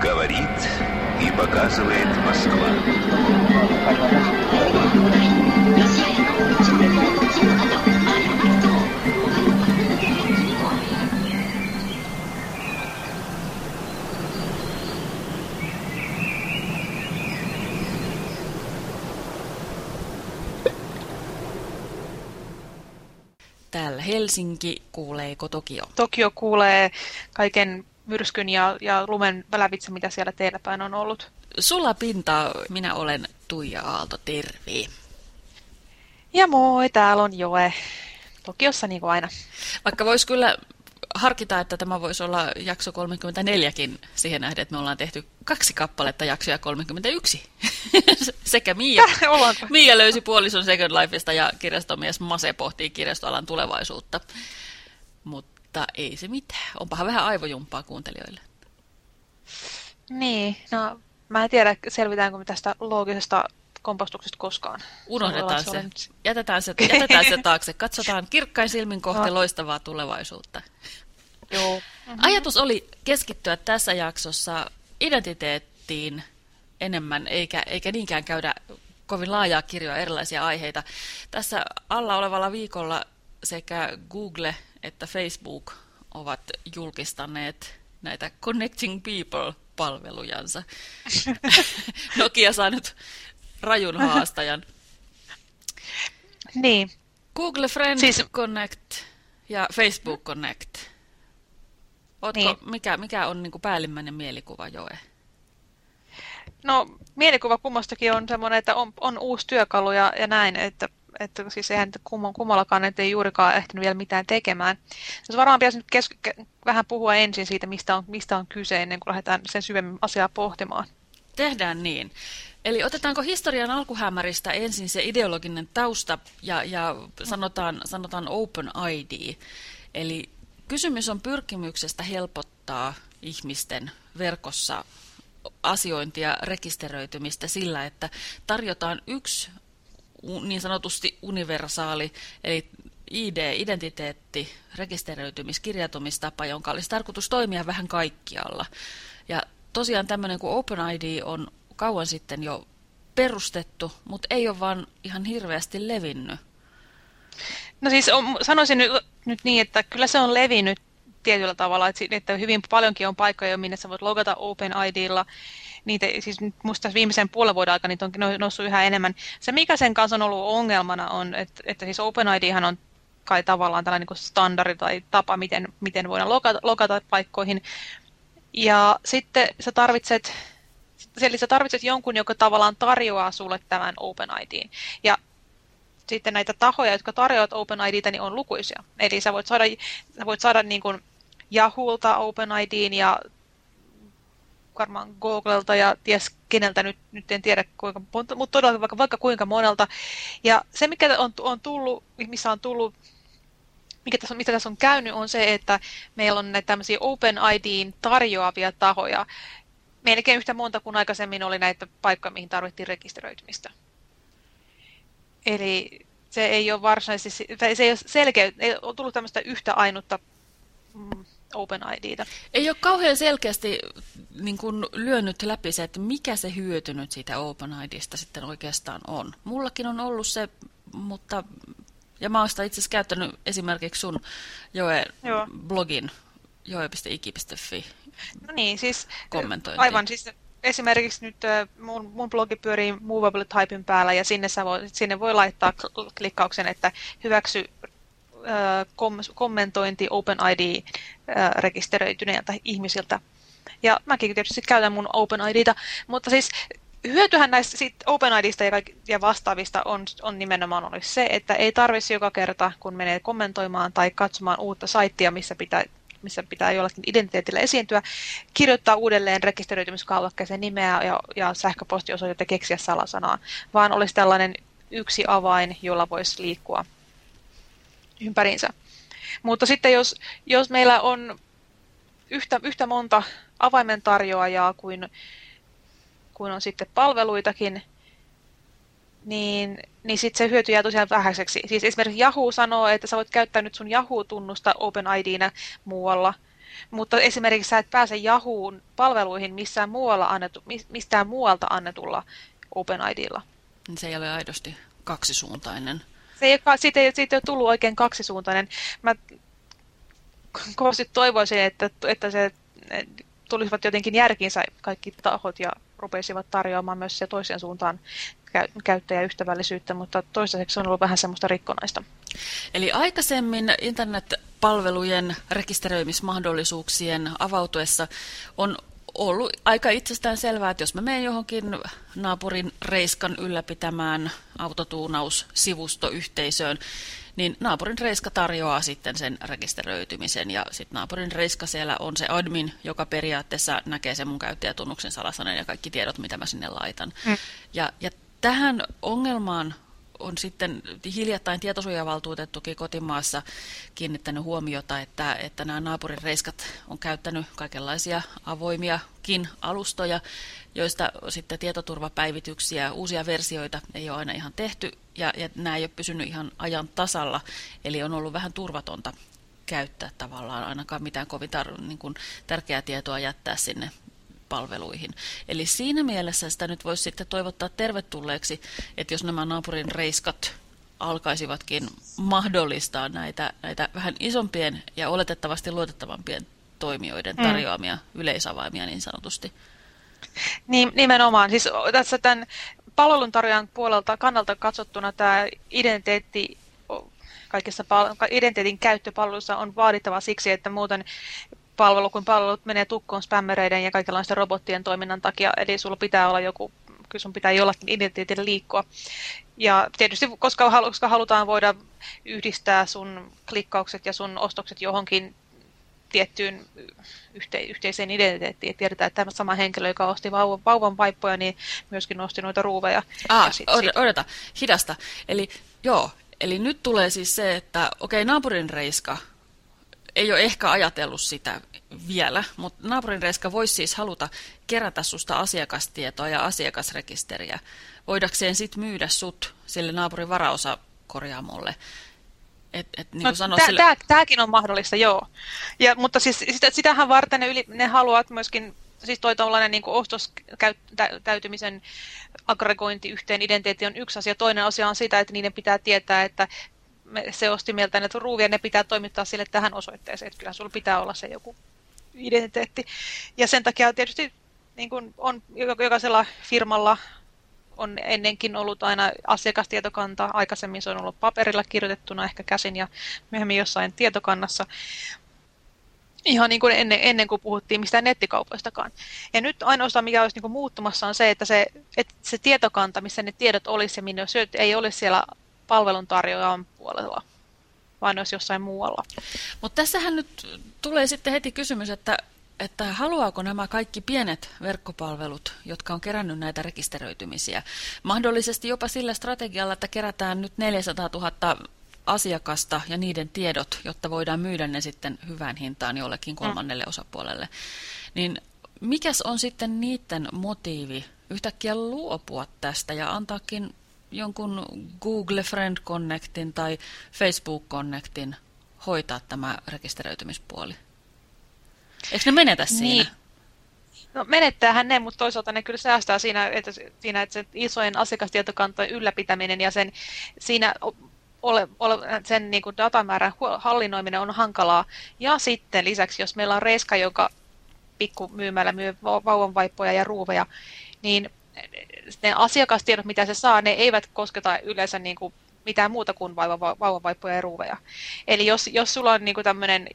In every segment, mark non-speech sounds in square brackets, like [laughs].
Говорит и показывает Москва. Täällä Helsinki, kuuleeko Tokio? Tokio kuulee kaiken myrskyn ja, ja lumen lävitse, mitä siellä teillä päin on ollut. Sulla pinta, minä olen Tuija Aalto, terve. Ja moi, täällä on Joe. Tokiossa niin kuin aina. Vaikka voisi kyllä harkita, että tämä voisi olla jakso 34kin siihen nähden, että me ollaan tehty kaksi kappaletta jaksoja 31. [laughs] Sekä Miia, [laughs] Miia löysi puolison Second Lifeista ja kirjastomies Mase pohtii kirjastoalan tulevaisuutta. Mutta ei se mitään. Onpahan vähän aivojumpaa kuuntelijoille. Niin, no mä en tiedä selvitäänkö me tästä loogisesta kompostuksesta koskaan. Unohdetaan se. se. Jätetään, se jätetään se taakse. Katsotaan kirkkain silmin kohti no. loistavaa tulevaisuutta. Joo. Mm -hmm. Ajatus oli keskittyä tässä jaksossa identiteettiin enemmän, eikä, eikä niinkään käydä kovin laajaa kirjoa erilaisia aiheita. Tässä alla olevalla viikolla sekä Google että Facebook ovat julkistaneet näitä Connecting People-palvelujansa. [laughs] Nokia saa nyt rajun haastajan. Niin. Google Friends siis... Connect ja Facebook Connect. Ootko, niin. mikä, mikä on niin kuin päällimmäinen mielikuva, Joe? No, mielikuva kummastakin on semmoinen, että on, on uusi työkalu ja, ja näin, että, että siis eihän kummallakaan että ei juurikaan ehtinyt vielä mitään tekemään. Siis varmaan pitäisi nyt kes, vähän puhua ensin siitä, mistä on, mistä on kyse, ennen kuin lähdetään sen syvemmin asiaa pohtimaan. Tehdään niin. Eli otetaanko historian alkuhämäristä ensin se ideologinen tausta ja, ja sanotaan, sanotaan open ID. Eli kysymys on pyrkimyksestä helpottaa ihmisten verkossa asiointia, rekisteröitymistä sillä, että tarjotaan yksi niin sanotusti universaali, eli ID, identiteetti, rekisteröitymiskirjautumistapa, jonka olisi tarkoitus toimia vähän kaikkialla. Ja tosiaan tämmöinen kuin OpenID on kauan sitten jo perustettu, mutta ei ole vaan ihan hirveästi levinnyt. No siis on, sanoisin nyt, nyt niin, että kyllä se on levinnyt tietyllä tavalla, että, että hyvin paljonkin on paikkoja, minne sä voit logata OpenIDlla. Niitä, siis musta viimeisen puolen vuoden aikana niitä on noussut yhä enemmän. Se, mikä sen kanssa on ollut ongelmana, on, että, että siis OpenIDhan on kai tavallaan tällainen niin standardi tai tapa, miten, miten voidaan logata, logata paikkoihin. Ja sitten sä tarvitset Eli sä tarvitset jonkun, joka tavallaan tarjoaa sulle tämän OpenIDin. Ja sitten näitä tahoja, jotka tarjoavat OpenIDtä, niin on lukuisia. Eli sä voit saada, sä voit saada niin kuin Yahooilta OpenIDin ja varmaan Googlelta ja ties keneltä nyt, nyt en tiedä kuinka mutta todella vaikka, vaikka kuinka monelta. Ja se, mikä on, on tullut, missä on tullut mikä tässä on, mitä tässä on käynyt, on se, että meillä on näitä tämmöisiä OpenIDin tarjoavia tahoja, melkein yhtä monta kuin aikaisemmin oli näitä paikkoja, mihin tarvittiin rekisteröitymistä. Eli se ei ole varsinaisesti, se ei ole selkeä, ei ole tullut tämmöistä yhtä ainutta OpenIDtä. Ei ole kauhean selkeästi niin kuin lyönyt läpi se, että mikä se hyötynyt siitä OpenIDista sitten oikeastaan on. Mullakin on ollut se, mutta, ja mä oon sitä itse asiassa käyttänyt esimerkiksi sun Joe Joo. blogin joe.iki.fi No niin, siis aivan siis esimerkiksi nyt mun, mun blogi pyörii Movable Typein päällä ja sinne, sä voi, sinne voi laittaa klikkauksen, että hyväksy kom, kommentointi OpenID rekisteröityneiltä ihmisiltä. Ja mäkin tietysti käytän mun OpenIDta, mutta siis hyötyhän näistä sit OpenIDista ja, vastaavista on, on nimenomaan olisi se, että ei tarvitsisi joka kerta, kun menee kommentoimaan tai katsomaan uutta saittia, missä pitää missä pitää jollakin identiteetillä esiintyä, kirjoittaa uudelleen rekisteröitymiskaavakkeeseen nimeä ja, ja sähköpostiosoitetta keksiä salasanaa, vaan olisi tällainen yksi avain, jolla voisi liikkua ympäriinsä. Mutta sitten jos, jos meillä on yhtä, yhtä monta avaimen tarjoajaa kuin, kuin on sitten palveluitakin, niin, niin sitten se hyöty jää tosiaan vähäiseksi. Siis esimerkiksi Yahoo sanoo, että sä voit käyttää nyt sun Yahoo-tunnusta OpenIDnä muualla, mutta esimerkiksi sä et pääse Yahoo'n palveluihin missään, muualla annetu, mistään muualta annetulla OpenIDlla. Se ei ole aidosti kaksisuuntainen. Se ei, siitä, ei, siitä ei ole tullut oikein kaksisuuntainen. Mä kovasti toivoisin, että, että se tulisivat jotenkin järkiinsä kaikki tahot ja rupesivat tarjoamaan myös se toiseen suuntaan käyttäjäystävällisyyttä, mutta toistaiseksi on ollut vähän semmoista rikkonaista. Eli aikaisemmin internetpalvelujen rekisteröimismahdollisuuksien avautuessa on ollut aika itsestään selvää, että jos mä menen johonkin naapurin reiskan ylläpitämään autotuunaussivustoyhteisöön, niin naapurin reiska tarjoaa sitten sen rekisteröitymisen ja sitten naapurin reiska siellä on se admin, joka periaatteessa näkee sen mun käyttäjätunnuksen salasanen ja kaikki tiedot, mitä mä sinne laitan. Mm. Ja, ja tähän ongelmaan on sitten hiljattain tietosuojavaltuutettukin kotimaassa kiinnittänyt huomiota, että, että nämä naapurin reiskat on käyttänyt kaikenlaisia avoimiakin alustoja, joista sitten tietoturvapäivityksiä, uusia versioita ei ole aina ihan tehty, ja, ja nämä ei ole pysynyt ihan ajan tasalla, eli on ollut vähän turvatonta käyttää tavallaan ainakaan mitään kovin tar- niin kuin tärkeää tietoa jättää sinne palveluihin. Eli siinä mielessä sitä nyt voisi sitten toivottaa tervetulleeksi, että jos nämä naapurin reiskat alkaisivatkin mahdollistaa näitä, näitä vähän isompien ja oletettavasti luotettavampien toimijoiden mm. tarjoamia mm. yleisavaimia niin sanotusti. Niin, nimenomaan. Siis tässä tämän palveluntarjoajan puolelta kannalta katsottuna tämä identiteetti kaikessa identiteetin käyttöpalveluissa on vaadittava siksi, että muuten palvelu, kun palvelut menee tukkoon spämmereiden ja kaikenlaisten robottien toiminnan takia, eli sulla pitää olla joku, kyllä sun pitää jollakin identiteetillä liikkua. Ja tietysti, koska, koska halutaan voida yhdistää sun klikkaukset ja sun ostokset johonkin tiettyyn yhte, yhteiseen identiteettiin. Tiedetään, että tämä sama henkilö, joka osti vauvan, vauvan vaippoja, niin myöskin osti noita ruuveja. Ah, sit, od, odota, hidasta. Eli joo, eli nyt tulee siis se, että okei, okay, naapurin reiska ei ole ehkä ajatellut sitä vielä, mutta naapurin reiska voisi siis haluta kerätä susta asiakastietoa ja asiakasrekisteriä, voidakseen sitten myydä sut sille naapurin varaosakorjaamolle. Et, et, niin no, tää, sille... tää, tämäkin on mahdollista, joo. Ja, mutta siis sitä, sitähän varten ne, yli, ne haluavat myöskin, siis toi tuollainen niin ostostäytymisen aggregointi yhteen identiteetti on yksi asia. Toinen asia on sitä, että niiden pitää tietää, että se osti mieltä näitä ruuvia, ne pitää toimittaa sille tähän osoitteeseen, että kyllä sulla pitää olla se joku identiteetti. Ja sen takia tietysti niin kuin on jokaisella firmalla on ennenkin ollut aina asiakastietokanta. Aikaisemmin se on ollut paperilla kirjoitettuna, ehkä käsin ja myöhemmin jossain tietokannassa. Ihan niin kuin ennen, ennen kuin puhuttiin mistään nettikaupoistakaan. Ja nyt ainoastaan mikä olisi niin kuin muuttumassa on se, että se, että se tietokanta, missä ne tiedot olisi ja minne syöt, ei ole siellä palveluntarjoajan puolella, vaan olisi jossain muualla. Mutta tässähän nyt tulee sitten heti kysymys, että, että haluaako nämä kaikki pienet verkkopalvelut, jotka on kerännyt näitä rekisteröitymisiä, mahdollisesti jopa sillä strategialla, että kerätään nyt 400 000 asiakasta ja niiden tiedot, jotta voidaan myydä ne sitten hyvään hintaan jollekin kolmannelle osapuolelle. Niin mikäs on sitten niiden motiivi yhtäkkiä luopua tästä ja antaakin jonkun Google Friend Connectin tai Facebook Connectin hoitaa tämä rekisteröitymispuoli? Eikö ne menetä siinä? Niin. No menettäähän ne, mutta toisaalta ne kyllä säästää siinä, että, siinä, että se isojen asiakastietokantojen ylläpitäminen ja sen, siinä ole, ole, sen niin kuin datamäärän hallinnoiminen on hankalaa. Ja sitten lisäksi, jos meillä on reiska, joka pikkumyymällä myy vauvanvaippoja ja ruuveja, niin ne asiakastiedot, mitä se saa, ne eivät kosketa yleensä niin kuin mitään muuta kuin vauvavaippoja ja ruuveja. Eli jos, jos sulla on niin kuin tämmöinen,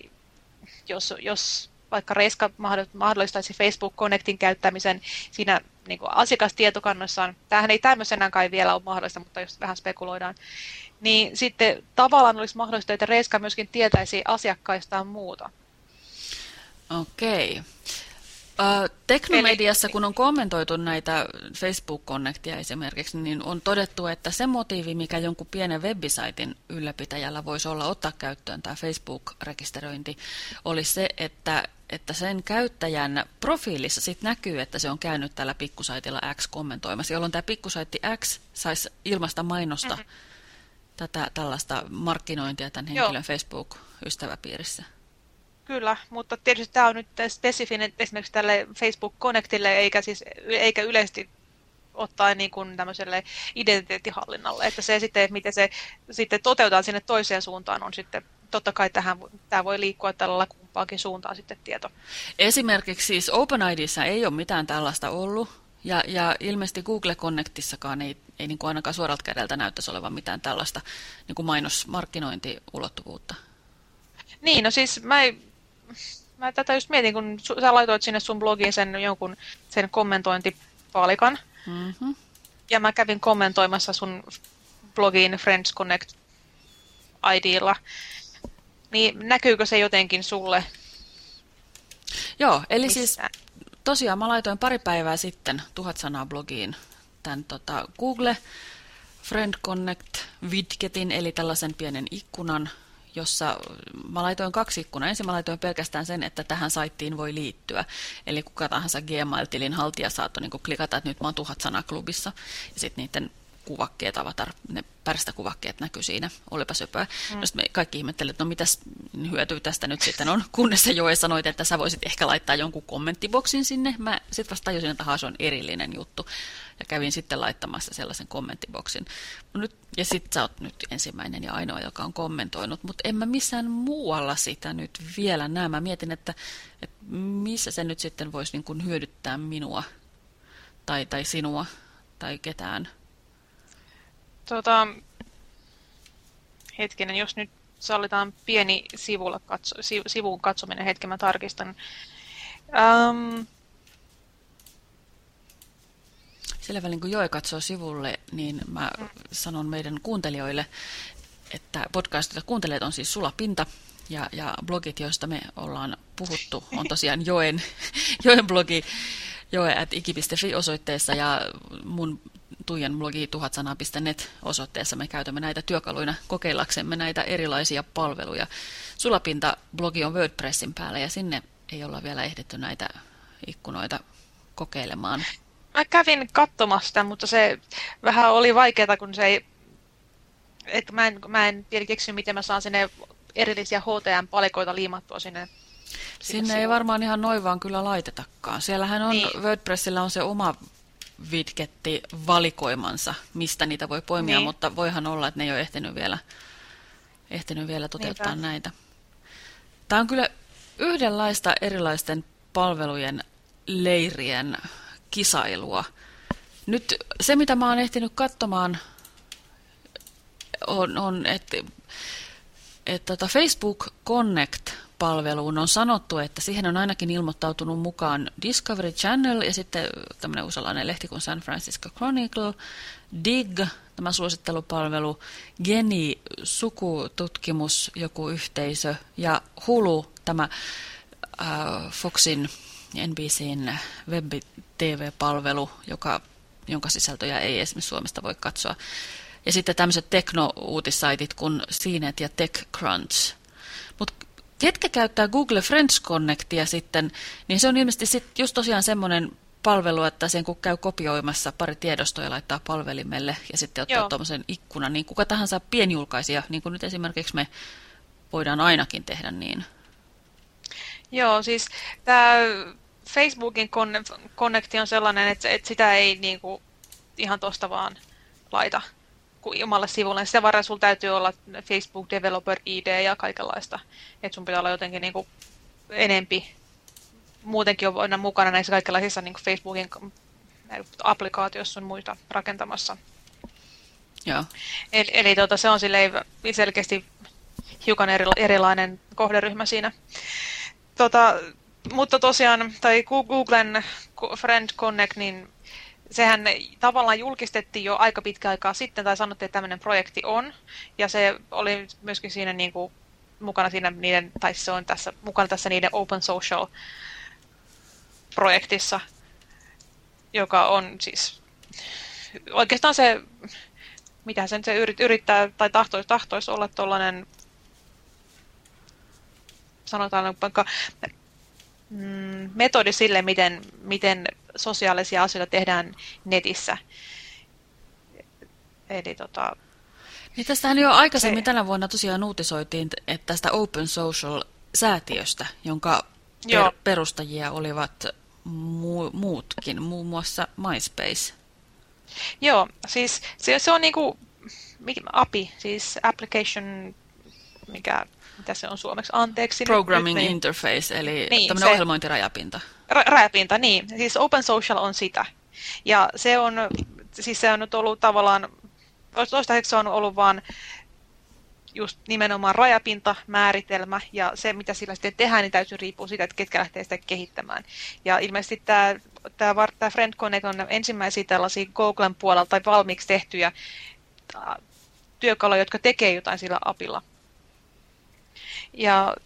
jos, jos vaikka Reiska mahdollistaisi Facebook Connectin käyttämisen siinä niin kuin asiakastietokannossaan, tämähän ei tämmöisenä kai vielä ole mahdollista, mutta jos vähän spekuloidaan, niin sitten tavallaan olisi mahdollista, että Reiska myöskin tietäisi asiakkaistaan muuta. Okei. Teknomediassa, kun on kommentoitu näitä Facebook-connectia esimerkiksi, niin on todettu, että se motiivi, mikä jonkun pienen webisaitin ylläpitäjällä voisi olla ottaa käyttöön tämä Facebook-rekisteröinti, olisi se, että, että sen käyttäjän profiilissa sit näkyy, että se on käynyt tällä pikkusaitilla X kommentoimassa, jolloin tämä pikkusaitti X saisi ilmasta mainosta mm -hmm. tätä tällaista markkinointia tämän henkilön Facebook-ystäväpiirissä. Kyllä, mutta tietysti tämä on nyt spesifinen esimerkiksi tälle Facebook Connectille, eikä, siis, eikä yleisesti ottaen niin kuin tämmöiselle identiteettihallinnalle, että se sitten, miten se sitten toteutetaan sinne toiseen suuntaan, on sitten totta kai tähän, tämä voi liikkua tällä kumpaakin suuntaan sitten tieto. Esimerkiksi siis OpenIDissä ei ole mitään tällaista ollut, ja, ja ilmeisesti Google Connectissakaan ei, ei niin kuin ainakaan suoralta kädeltä näyttäisi olevan mitään tällaista niin kuin mainosmarkkinointiulottuvuutta. Niin, no siis mä, mä tätä just mietin, kun sä laitoit sinne sun blogiin sen jonkun sen kommentointipalikan, mm -hmm. ja mä kävin kommentoimassa sun blogiin Friends Connect IDlla, niin näkyykö se jotenkin sulle? Joo, eli missä? siis tosiaan mä laitoin pari päivää sitten tuhat sanaa blogiin tämän tota, Google Friend Connect widgetin, eli tällaisen pienen ikkunan, jossa mä laitoin kaksi ikkunaa. Ensin mä laitoin pelkästään sen, että tähän saittiin voi liittyä. Eli kuka tahansa Gmail-tilin haltija saattoi niin klikata, että nyt mä oon tuhat sanaa klubissa. Ja sitten niiden kuvakkeet, avatar, ne pärstäkuvakkeet näkyy siinä, olipa söpöä. Mm. No me kaikki ihmettelivät, että no mitäs hyötyä tästä nyt sitten on, kunnes se Joe sanoit, että sä voisit ehkä laittaa jonkun kommenttiboksin sinne. Mä sitten vasta tajusin, että se on erillinen juttu. Ja kävin sitten laittamassa sellaisen kommenttiboksin. No nyt, ja sitten sä oot nyt ensimmäinen ja ainoa, joka on kommentoinut, mutta en mä missään muualla sitä nyt vielä näe. Mä mietin, että, että missä se nyt sitten voisi niin kuin hyödyttää minua tai, tai sinua tai ketään. Tota, hetkinen, jos nyt sallitaan pieni sivulla katso, sivuun katsominen hetken, mä tarkistan. Um, Sillä välin kun Joe katsoo sivulle, niin mä mm. sanon meidän kuuntelijoille, että podcastit kuuntelijat on siis Sulapinta, ja, ja blogit, joista me ollaan puhuttu, on tosiaan Joen, [laughs] Joen blogi joe.iki.fi osoitteessa ja mun Tuijan blogi tuhatsana.net osoitteessa me käytämme näitä työkaluina kokeillaksemme näitä erilaisia palveluja. Sulapinta-blogi on WordPressin päällä ja sinne ei olla vielä ehditty näitä ikkunoita kokeilemaan. Mä kävin katsomassa mutta se vähän oli vaikeaa, kun se ei... Että mä en, mä en tiedä keksinyt, miten mä saan sinne erillisiä HTM-palikoita liimattua sinne Sinne ei varmaan ihan noin vaan kyllä laitetakaan. Siellähän on, niin. WordPressillä on se oma widgetti valikoimansa, mistä niitä voi poimia, niin. mutta voihan olla, että ne ei ole ehtinyt vielä, ehtinyt vielä toteuttaa Niinpä. näitä. Tämä on kyllä yhdenlaista erilaisten palvelujen leirien kisailua. Nyt se, mitä mä oon ehtinyt katsomaan, on, on että et, tota Facebook Connect palveluun on sanottu, että siihen on ainakin ilmoittautunut mukaan Discovery Channel ja sitten tämmöinen usalainen lehti kuin San Francisco Chronicle, DIG, tämä suosittelupalvelu, Geni, sukututkimus, joku yhteisö ja Hulu, tämä äh, Foxin NBCn web-tv-palvelu, jonka sisältöjä ei esimerkiksi Suomesta voi katsoa. Ja sitten tämmöiset tekno-uutissaitit kuin CNET ja TechCrunch. Mutta ketkä käyttää Google Friends Connectia sitten, niin se on ilmeisesti sit just tosiaan semmoinen palvelu, että sen kun käy kopioimassa pari tiedostoa ja laittaa palvelimelle ja sitten ottaa tuommoisen ikkunan, niin kuka tahansa pienjulkaisija, niin kuin nyt esimerkiksi me voidaan ainakin tehdä niin. Joo, siis tämä Facebookin Connecti on sellainen, että, että sitä ei niin kuin ihan tuosta vaan laita omalle sivulle. Sitä varten sulla täytyy olla Facebook Developer ID ja kaikenlaista. Että sun pitää olla jotenkin niin kuin enempi muutenkin on mukana näissä kaikenlaisissa niin Facebookin applikaatioissa on muita rakentamassa. Joo. Eli, eli tota, se on selkeästi hiukan erilainen kohderyhmä siinä. Tota, mutta tosiaan, tai Googlen Friend Connect, niin sehän tavallaan julkistettiin jo aika pitkä aikaa sitten, tai sanottiin, että tämmöinen projekti on, ja se oli myöskin siinä niin kuin, mukana siinä niiden, tai se on tässä, mukana tässä niiden Open Social projektissa, joka on siis oikeastaan se, mitä sen se yrittää tai tahtoisi, tahtoisi olla tuollainen sanotaan vaikka mm, metodi sille, miten, miten sosiaalisia asioita tehdään netissä. Eli tota, niin tästähän jo aikaisemmin se... tänä vuonna tosiaan uutisoitiin, että tästä Open Social säätiöstä, jonka per, perustajia olivat mu muutkin, muun muassa MySpace. Joo, siis se, se on niinku API, siis Application, mikä mitä se on suomeksi, anteeksi. Programming nyt, Interface, eli niin, tämmöinen ohjelmointirajapinta. Ra rajapinta, niin. Siis Open Social on sitä. Ja se on, siis se on nyt ollut tavallaan, toistaiseksi se on ollut vain just nimenomaan rajapinta, määritelmä ja se, mitä sillä sitten tehdään, niin täytyy riippua siitä, että ketkä lähtee sitä kehittämään. Ja ilmeisesti tämä, tämä, tämä Friend Connect on ensimmäisiä tällaisia Googlen puolelta tai valmiiksi tehtyjä työkaluja, jotka tekee jotain sillä apilla. Ja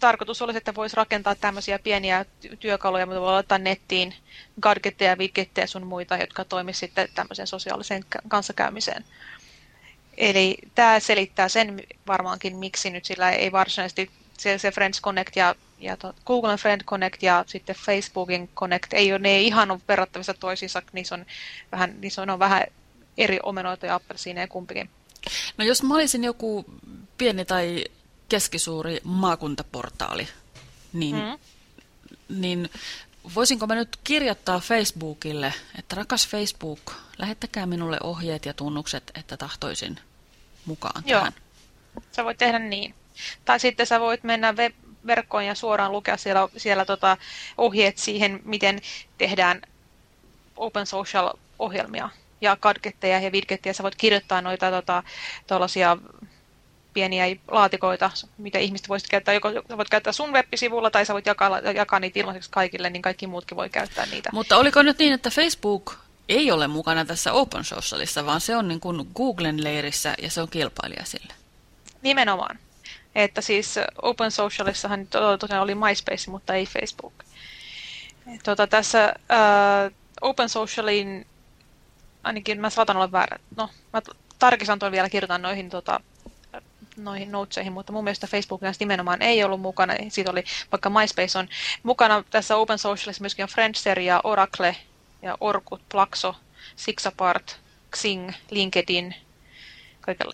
tarkoitus olisi, että voisi rakentaa tämmöisiä pieniä työkaluja, mutta voi laittaa nettiin gadgetteja, widgetteja sun muita, jotka toimisivat sitten tämmöiseen sosiaaliseen kanssakäymiseen. Eli tämä selittää sen varmaankin, miksi nyt sillä ei varsinaisesti se, se Friends Connect ja, ja to, Friend Connect ja sitten Facebookin Connect, ei ole, ne ei ihan ole verrattavissa toisiinsa, niissä on vähän, niissä on, on vähän eri omenoita ja appelsiineja kumpikin. No jos mä olisin joku pieni tai keskisuuri maakuntaportaali, niin, mm. niin voisinko mä nyt kirjoittaa Facebookille, että rakas Facebook, lähettäkää minulle ohjeet ja tunnukset, että tahtoisin mukaan Joo. tähän. Sä voit tehdä niin. Tai sitten sä voit mennä verkkoon ja suoraan lukea siellä, siellä tota ohjeet siihen, miten tehdään open social-ohjelmia ja gadgetteja ja widgetteja. Sä voit kirjoittaa noita tota, pieniä laatikoita, mitä ihmiset voisit käyttää. Joko voit käyttää sun web-sivulla tai sä voit jakaa, jakaa niitä ilmaiseksi kaikille, niin kaikki muutkin voi käyttää niitä. Mutta oliko nyt niin, että Facebook ei ole mukana tässä Open Socialissa, vaan se on niin kuin Googlen leirissä ja se on kilpailija sille? Nimenomaan. Että siis Open Socialissahan tosiaan oli MySpace, mutta ei Facebook. Tota, tässä uh, Open Socialin, ainakin mä saatan olla väärä, no mä tarkistan tuon vielä, kirjoitan noihin tota, noihin noteseihin, mutta mun mielestä Facebook nimenomaan ei ollut mukana. Siitä oli, vaikka MySpace on mukana tässä Open Socialissa myöskin on Friendster ja Oracle ja Orkut, Plaxo, Sixapart, Xing, LinkedIn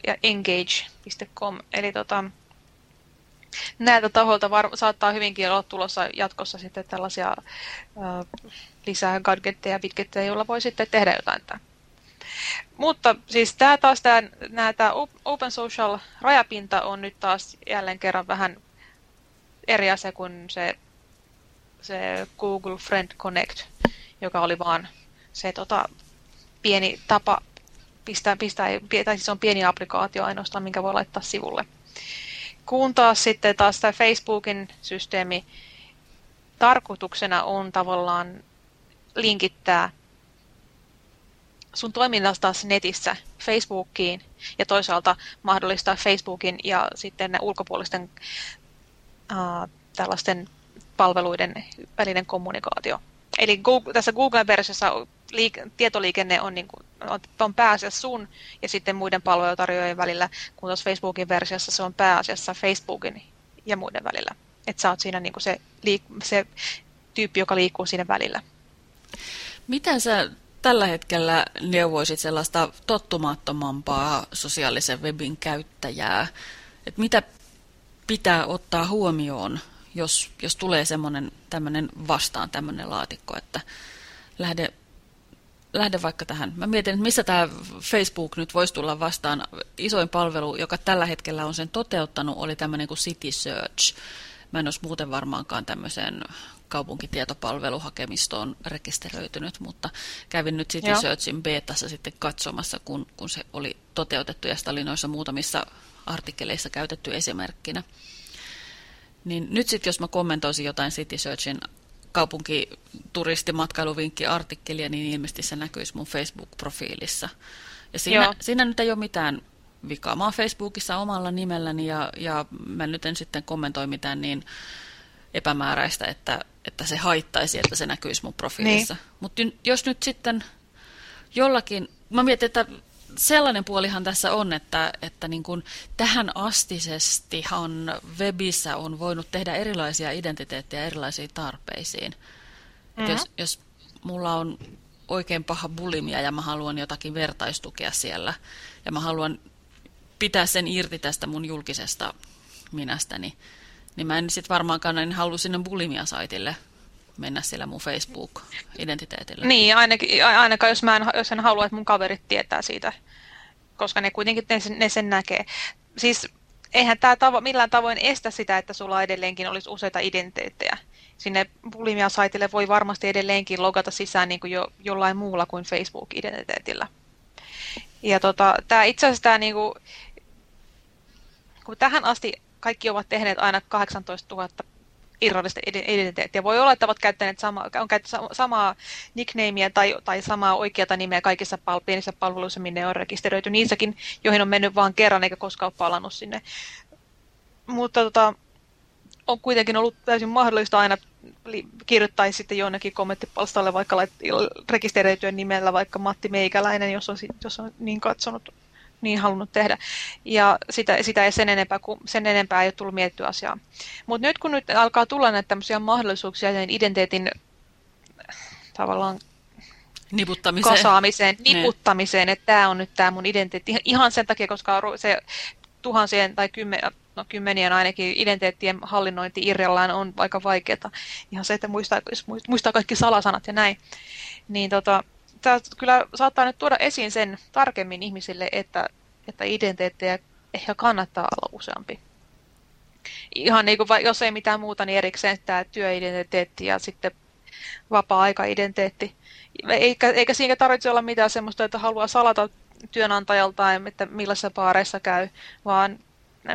ja Engage.com. Eli tota, näiltä tahoilta var- saattaa hyvinkin olla tulossa jatkossa sitten tällaisia uh, lisää gadgetteja ja widgetteja, joilla voi sitten tehdä jotain. Tämän. Mutta siis tämä taas, tämä, tämä Open Social rajapinta on nyt taas jälleen kerran vähän eri asia kuin se, se Google Friend Connect, joka oli vaan se tota, pieni tapa pistää, pistää, tai siis on pieni applikaatio ainoastaan, minkä voi laittaa sivulle. Kun taas sitten taas tämä Facebookin systeemi tarkoituksena on tavallaan linkittää sun toiminnasta netissä Facebookiin ja toisaalta mahdollistaa Facebookin ja sitten ulkopuolisten uh, tällaisten palveluiden välinen kommunikaatio. Eli Google, tässä Google-versiossa liik- tietoliikenne on, niin kuin, on pääasiassa sun ja sitten muiden palvelutarjoajien välillä, kun tuossa Facebookin versiossa se on pääasiassa Facebookin ja muiden välillä. Että sä oot siinä niin kuin se, liik- se tyyppi, joka liikkuu siinä välillä. Miten sä tällä hetkellä neuvoisit sellaista tottumattomampaa sosiaalisen webin käyttäjää, että mitä pitää ottaa huomioon, jos, jos tulee semmoinen tämmöinen vastaan tämmöinen laatikko, että lähde, lähde vaikka tähän. Mä mietin, että missä tämä Facebook nyt voisi tulla vastaan. Isoin palvelu, joka tällä hetkellä on sen toteuttanut, oli tämmöinen kuin City Search. Mä en olisi muuten varmaankaan tämmöiseen kaupunkitietopalveluhakemistoon rekisteröitynyt, mutta kävin nyt City Searchin betassa sitten katsomassa, kun, kun se oli toteutettu ja sitä oli noissa muutamissa artikkeleissa käytetty esimerkkinä. Niin nyt sitten, jos mä kommentoisin jotain City Searchin kaupunkituristimatkailuvinkki-artikkelia, niin ilmeisesti se näkyisi mun Facebook-profiilissa. Ja siinä, siinä nyt ei ole mitään vikaa. Mä oon Facebookissa omalla nimelläni ja, ja mä nyt en sitten kommentoi mitään niin epämääräistä, että, että se haittaisi, että se näkyisi mun profiilissa. Niin. Mutta jos nyt sitten jollakin, mä mietin, että sellainen puolihan tässä on, että, että niin kuin tähän astisestihan webissä on voinut tehdä erilaisia identiteettejä erilaisiin tarpeisiin. Mm-hmm. Jos, jos mulla on oikein paha bulimia ja mä haluan jotakin vertaistukea siellä ja mä haluan pitää sen irti tästä mun julkisesta minästäni, niin mä en sitten varmaankaan en halua sinne bulimia-saitille mennä siellä mun Facebook-identiteetillä. Niin, ainakin, ainakaan jos, mä en, jos en halua, että mun kaverit tietää siitä, koska ne kuitenkin ne, ne sen näkee. Siis eihän tämä tavo, millään tavoin estä sitä, että sulla edelleenkin olisi useita identiteettejä. Sinne Bulimia-saitille voi varmasti edelleenkin logata sisään niin kuin jo, jollain muulla kuin Facebook-identiteetillä. Ja tota, tämä itse asiassa tämä, niin kuin, kun tähän asti kaikki ovat tehneet aina 18 000 irrallista identiteettiä. Voi olla, että ovat käyttäneet sama, on käyttänyt samaa nicknamea tai, tai samaa oikeata nimeä kaikissa pal pienissä palveluissa, minne on rekisteröity. Niissäkin, joihin on mennyt vain kerran eikä koskaan palannut sinne. Mutta tota, on kuitenkin ollut täysin mahdollista aina kirjoittaa sitten jonnekin kommenttipalstalle vaikka rekisteröityä nimellä vaikka Matti Meikäläinen, jos on, jos on niin katsonut niin halunnut tehdä. Ja sitä, sitä ei sen enempää, sen enempää ei ole tullut mietittyä asiaa. Mutta nyt kun nyt alkaa tulla näitä tämmöisiä mahdollisuuksia sen identiteetin tavallaan niputtamiseen. kasaamiseen, niin. niputtamiseen, että tämä on nyt tämä mun identiteetti. Ihan sen takia, koska se tuhansien tai kymmen, no kymmenien ainakin identiteettien hallinnointi irrallaan on aika vaikeaa. Ihan se, että muistaa, muistaa kaikki salasanat ja näin. Niin tota, tämä kyllä saattaa nyt tuoda esiin sen tarkemmin ihmisille, että, että identiteettejä ehkä kannattaa olla useampi. Ihan niin kuin, jos ei mitään muuta, niin erikseen tämä työidentiteetti ja sitten vapaa-aika-identiteetti. Eikä, eikä siinä tarvitse olla mitään sellaista, että haluaa salata työnantajalta, että millaisissa baareissa käy, vaan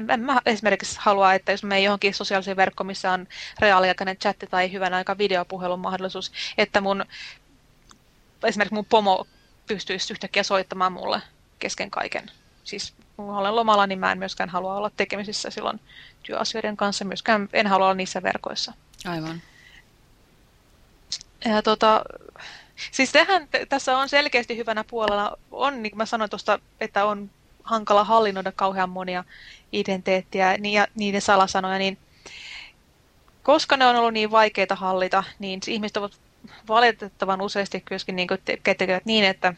en mä esimerkiksi halua, että jos me johonkin sosiaaliseen verkkoon, missä on reaaliaikainen chatti tai hyvän aika videopuhelun mahdollisuus, että mun esimerkiksi mun pomo pystyisi yhtäkkiä soittamaan mulle kesken kaiken. Siis kun olen lomalla, niin mä en myöskään halua olla tekemisissä silloin työasioiden kanssa, myöskään en halua olla niissä verkoissa. Aivan. Ja tota, siis tehän tässä on selkeästi hyvänä puolella, on niin kuin mä sanoin tuosta, että on hankala hallinnoida kauhean monia identiteettiä ja niiden salasanoja, niin koska ne on ollut niin vaikeita hallita, niin ihmiset ovat valitettavan useasti myöskin niin te- tekevät niin, että,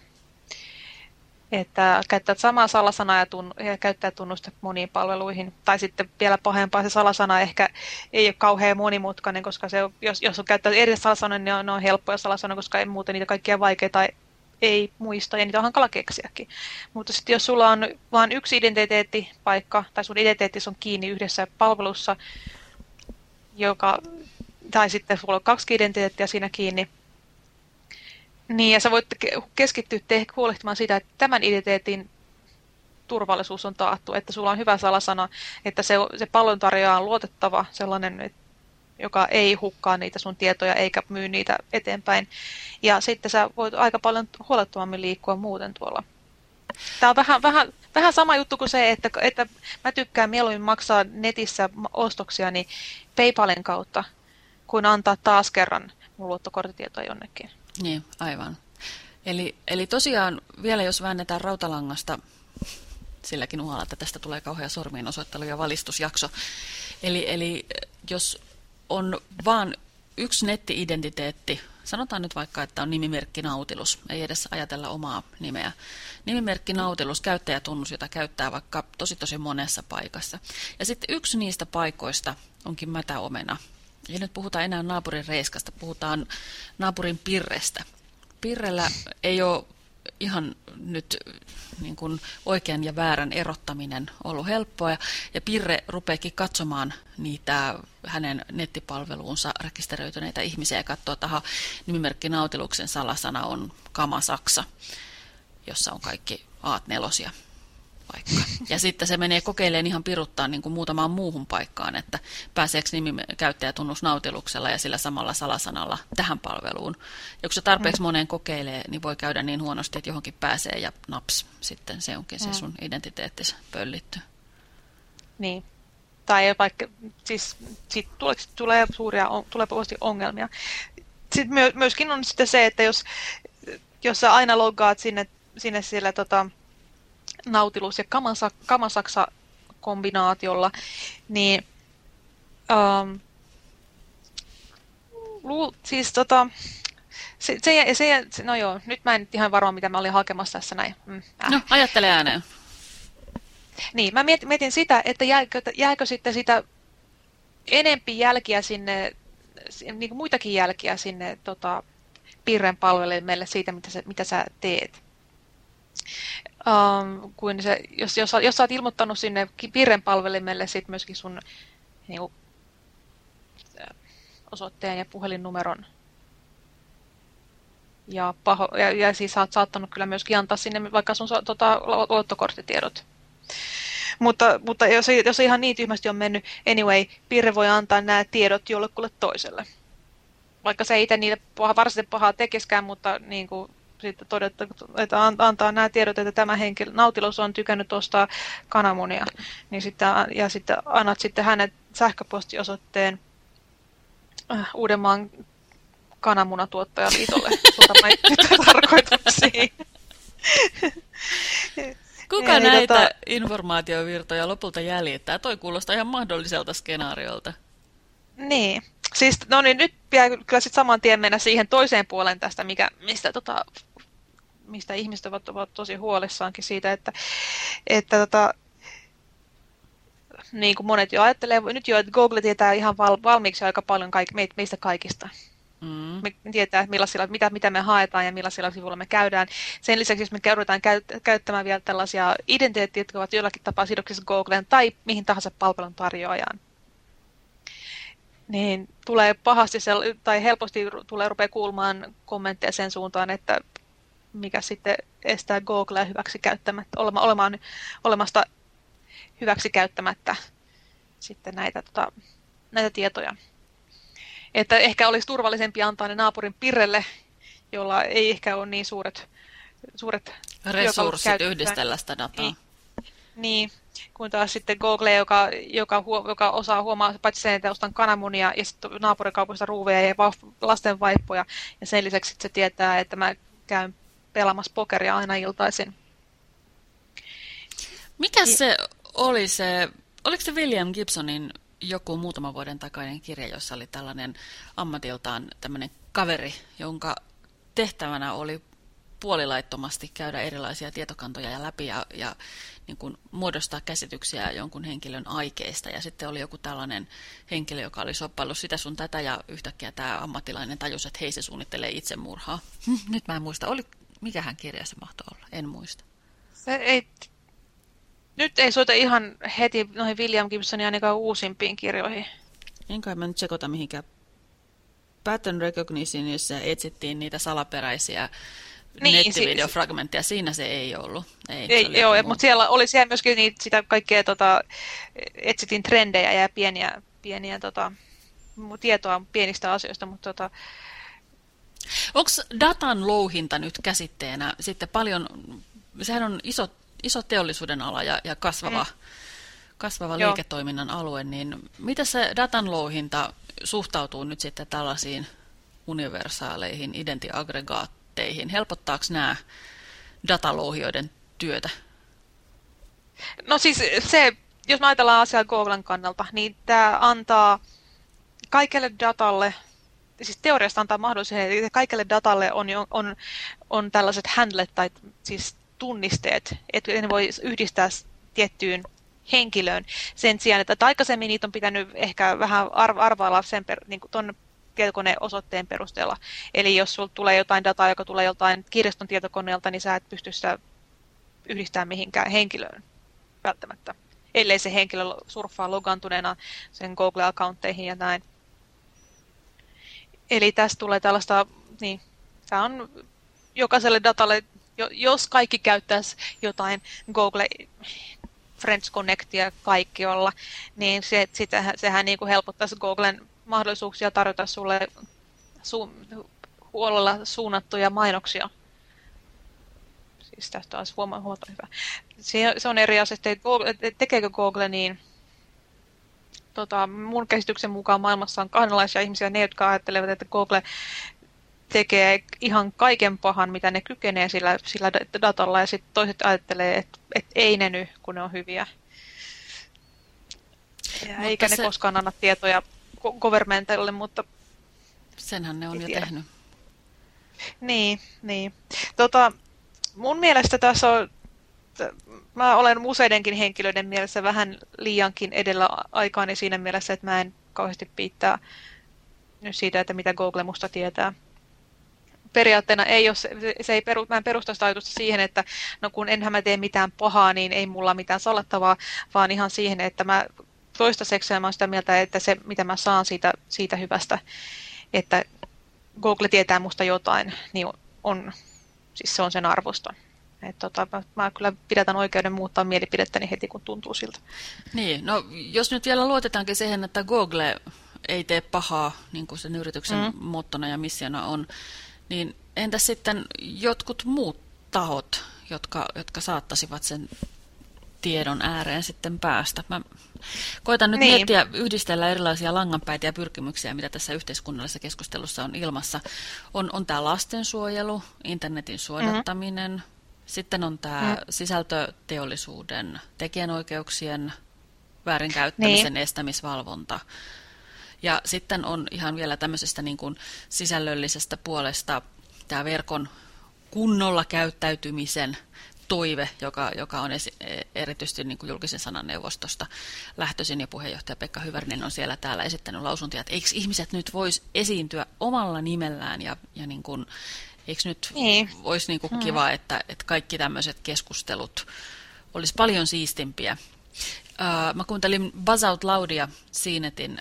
että käyttävät samaa salasanaa ja, tun, ja käyttää tunnusta moniin palveluihin. Tai sitten vielä pahempaa se salasana ehkä ei ole kauhean monimutkainen, koska se, jos, jos käyttää eri salasanoja, niin ne on helppoja salasanoja, koska ei muuten niitä kaikkia vaikeita ei muista ja niitä on hankala keksiäkin. Mutta sitten jos sulla on vain yksi identiteettipaikka tai sun identiteetti on kiinni yhdessä palvelussa, joka tai sitten sulla on kaksi identiteettiä siinä kiinni. Niin, ja sä voit keskittyä huolehtimaan siitä, että tämän identiteetin turvallisuus on taattu, että sulla on hyvä salasana, että se, se palveluntarjoaja on luotettava, sellainen, joka ei hukkaa niitä sun tietoja eikä myy niitä eteenpäin. Ja sitten sä voit aika paljon huolettomammin liikkua muuten tuolla. Tämä on vähän, vähän, vähän sama juttu kuin se, että, että mä tykkään mieluummin maksaa netissä ostoksia niin PayPalin kautta, kuin antaa taas kerran mun luottokorttitietoa jonnekin. Niin, aivan. Eli, eli tosiaan vielä jos väännetään rautalangasta silläkin uhalla, että tästä tulee kauhean sormiin osoittelu ja valistusjakso. Eli, eli jos on vain yksi netti-identiteetti, sanotaan nyt vaikka, että on nimimerkki Nautilus, ei edes ajatella omaa nimeä. Nimimerkki Nautilus, käyttäjätunnus, jota käyttää vaikka tosi tosi monessa paikassa. Ja sitten yksi niistä paikoista onkin mätäomena, ei nyt puhuta enää naapurin reiskasta, puhutaan naapurin pirrestä. Pirrellä ei ole ihan nyt niin kuin oikean ja väärän erottaminen ollut helppoa. Ja, ja Pirre rupeekin katsomaan niitä hänen nettipalveluunsa rekisteröityneitä ihmisiä ja katsoo, että aha, nimimerkki Nautiluksen salasana on Kama Saksa, jossa on kaikki aat nelosia vaikka. Ja sitten se menee kokeilemaan ihan piruttaan niin kuin muutamaan muuhun paikkaan, että pääseekö nimi käyttäjätunnus nautiluksella ja sillä samalla salasanalla tähän palveluun. Ja kun se tarpeeksi mm. moneen kokeilee, niin voi käydä niin huonosti, että johonkin pääsee ja naps, sitten se onkin se mm. sun identiteettisi pöllitty. Niin. Tai vaikka, siis siitä tulee, tulee suuria, tulee ongelmia. Sitten myöskin on sitten se, että jos, jos sä aina loggaat sinne, sinne sillä tota, Nautilus ja Kamasa, Kamasaksa kombinaatiolla, niin um, luul, siis tota, se, se, se, no joo, nyt mä en nyt ihan varma, mitä mä olin hakemassa tässä näin. Mm, äh. No, ajattele ääneen. Niin, mä mietin, mietin sitä, että jääkö, jääkö sitten sitä enempi jälkiä sinne, niin kuin muitakin jälkiä sinne tota, Pirren palvelimelle siitä, mitä sä, mitä sä teet. Um, kuin se, jos, jos, jos sä oot ilmoittanut sinne Pirren palvelimelle sit myöskin sun niin osoitteen ja puhelinnumeron. Ja, paho, ja, ja siis olet saattanut kyllä myöskin antaa sinne vaikka sun tota, luottokorttitiedot. Mutta, mutta jos, ei, jos ihan niin tyhmästi on mennyt, anyway, Pirre voi antaa nämä tiedot jollekulle toiselle. Vaikka se ei itse niille paha, pahaa tekeskään, mutta niin kuin sitten todetta, että antaa nämä tiedot, että tämä henkilö, Nautilus on tykännyt ostaa kananmunia, niin sitten, ja sitten annat sitten hänet sähköpostiosoitteen äh, Uudenmaan kananmunatuottajaliitolle [laughs] tarkoituksiin. [laughs] Kuka Eli näitä tota... informaatiovirtoja lopulta jäljittää? Toi kuulostaa ihan mahdolliselta skenaariolta. Niin. Siis, no niin, nyt pitää kyllä sitten saman tien mennä siihen toiseen puoleen tästä, mikä, mistä, tota, mistä ihmiset ovat, ovat tosi huolissaankin siitä, että, että tota, niin kuin monet jo ajattelee, nyt jo, että Google tietää ihan val, valmiiksi aika paljon kaik, meistä kaikista. Mm. Me tietää, millaisilla, mitä, mitä me haetaan ja millaisilla sivuilla me käydään. Sen lisäksi, jos me käydään käyttämään vielä tällaisia identiteettiä, jotka ovat jollakin tapaa sidoksissa Googleen tai mihin tahansa palvelun tarjoajaan, niin tulee pahasti tai helposti tulee rupeaa kuulmaan kommentteja sen suuntaan, että mikä sitten estää Googlea hyväksi käyttämättä, olema, olemaan, olemasta hyväksi käyttämättä sitten näitä, tota, näitä tietoja. Että ehkä olisi turvallisempi antaa ne naapurin pirrelle, jolla ei ehkä ole niin suuret, suuret resurssit yhdistellä sitä dataa. Niin, niin, kun taas sitten Google, joka, joka, joka osaa huomaa paitsi sen, että ostan kananmunia ja sitten naapurikaupasta ruuveja ja lastenvaippoja. Ja sen lisäksi se tietää, että mä käyn pelaamassa pokeria aina iltaisin. Mikä se oli se, oliko se William Gibsonin joku muutaman vuoden takainen kirja, jossa oli tällainen ammatiltaan tämmöinen kaveri, jonka tehtävänä oli puolilaittomasti käydä erilaisia tietokantoja ja läpi ja, ja niin kuin muodostaa käsityksiä jonkun henkilön aikeista. Ja sitten oli joku tällainen henkilö, joka oli soppaillut sitä sun tätä ja yhtäkkiä tämä ammattilainen tajusi, että hei se suunnittelee itsemurhaa. [laughs] Nyt mä en muista, oli, mikähän kirja se mahtoi olla, en muista. Se ei nyt ei soita ihan heti noihin William Gibsonin ainakaan uusimpiin kirjoihin. Enkä mä nyt sekoita mihinkään pattern recognitionissa etsittiin niitä salaperäisiä niin, nettivideofragmentteja. Siinä se ei ollut. Ei, ei joo, mutta siellä oli siellä myöskin niitä, sitä kaikkea, tota, etsitin trendejä ja pieniä, pieniä tota, tietoa pienistä asioista, mutta tota, Onko datan louhinta nyt käsitteenä sitten paljon, sehän on iso iso teollisuuden ala ja, ja kasvava, mm. kasvava liiketoiminnan alue, niin miten se datan louhinta suhtautuu nyt sitten tällaisiin universaaleihin identiaggregaatteihin? Helpottaako nämä datalouhioiden työtä? No siis se, jos me ajatellaan asiaa Googlen kannalta, niin tämä antaa kaikelle datalle, siis teoriasta antaa mahdollisuuden, että kaikelle datalle on, on, on tällaiset handlet tai siis tunnisteet, että ne voi yhdistää tiettyyn henkilöön sen sijaan, että aikaisemmin niitä on pitänyt ehkä vähän arvailla sen per, niin kuin ton tietokoneosoitteen perusteella. Eli jos sinulla tulee jotain dataa, joka tulee joltain kirjaston tietokoneelta, niin sä et pysty sitä yhdistämään mihinkään henkilöön välttämättä. Ellei se henkilö surffaa logantuneena sen Google-akaunteihin ja näin. Eli tästä tulee tällaista, niin, tämä on jokaiselle datalle jos kaikki käyttäisi jotain Google Friends Connectia kaikkiolla, niin se, sitä, sehän niin kuin helpottaisi Googlen mahdollisuuksia tarjota sulle su, huolella suunnattuja mainoksia. Siis tästä olisi huomattava hyvä. Se, se on eri asia, että tekeekö Google niin, tota, mun käsityksen mukaan maailmassa on kahdenlaisia ihmisiä, ne jotka ajattelevat, että Google tekee ihan kaiken pahan, mitä ne kykenee sillä, sillä datalla, ja sitten toiset ajattelee, että, että ei ne nyt, kun ne on hyviä. Ja eikä se... ne koskaan anna tietoja governmentille, mutta... Senhän ne on jo tiedä. tehnyt. Niin, niin. Tota, mun mielestä tässä on, mä olen useidenkin henkilöiden mielessä vähän liiankin edellä aikaani siinä mielessä, että mä en kauheasti piittää siitä, että mitä Google musta tietää. Periaatteena ei ole, se ei peru, mä en perusta sitä ajatusta siihen, että no kun enhän mä tee mitään pahaa, niin ei mulla mitään salattavaa, vaan ihan siihen, että mä toistaiseksi mä olen sitä mieltä, että se mitä mä saan siitä, siitä hyvästä, että Google tietää musta jotain, niin on, siis se on sen arvosta. Et tota, mä, mä kyllä pidätän oikeuden muuttaa mielipidettäni heti, kun tuntuu siltä. Niin, no jos nyt vielä luotetaankin siihen, että Google ei tee pahaa, niin kuin sen yrityksen mm. mottona ja missiona on, niin entä sitten jotkut muut tahot, jotka, jotka saattaisivat sen tiedon ääreen sitten päästä? Mä koitan nyt niin. miettiä, yhdistellä erilaisia langanpäitä ja pyrkimyksiä, mitä tässä yhteiskunnallisessa keskustelussa on ilmassa. On, on tämä lastensuojelu, internetin suodattaminen, mm -hmm sitten on tämä mm. sisältöteollisuuden tekijänoikeuksien väärinkäyttämisen niin. estämisvalvonta. Ja sitten on ihan vielä tämmöisestä niin kuin sisällöllisestä puolesta tämä verkon kunnolla käyttäytymisen toive, joka, joka on esi erityisesti niin kuin julkisen sanan neuvostosta lähtöisin, ja puheenjohtaja Pekka Hyvärinen on siellä täällä esittänyt lausuntoja, että eikö ihmiset nyt voisi esiintyä omalla nimellään ja, ja niin kuin Eikö nyt niin. olisi niin kuin hmm. kiva, että, että kaikki tämmöiset keskustelut olisi paljon siistimpiä. Mä kuuntelin Buzz Out Loudia Siinetin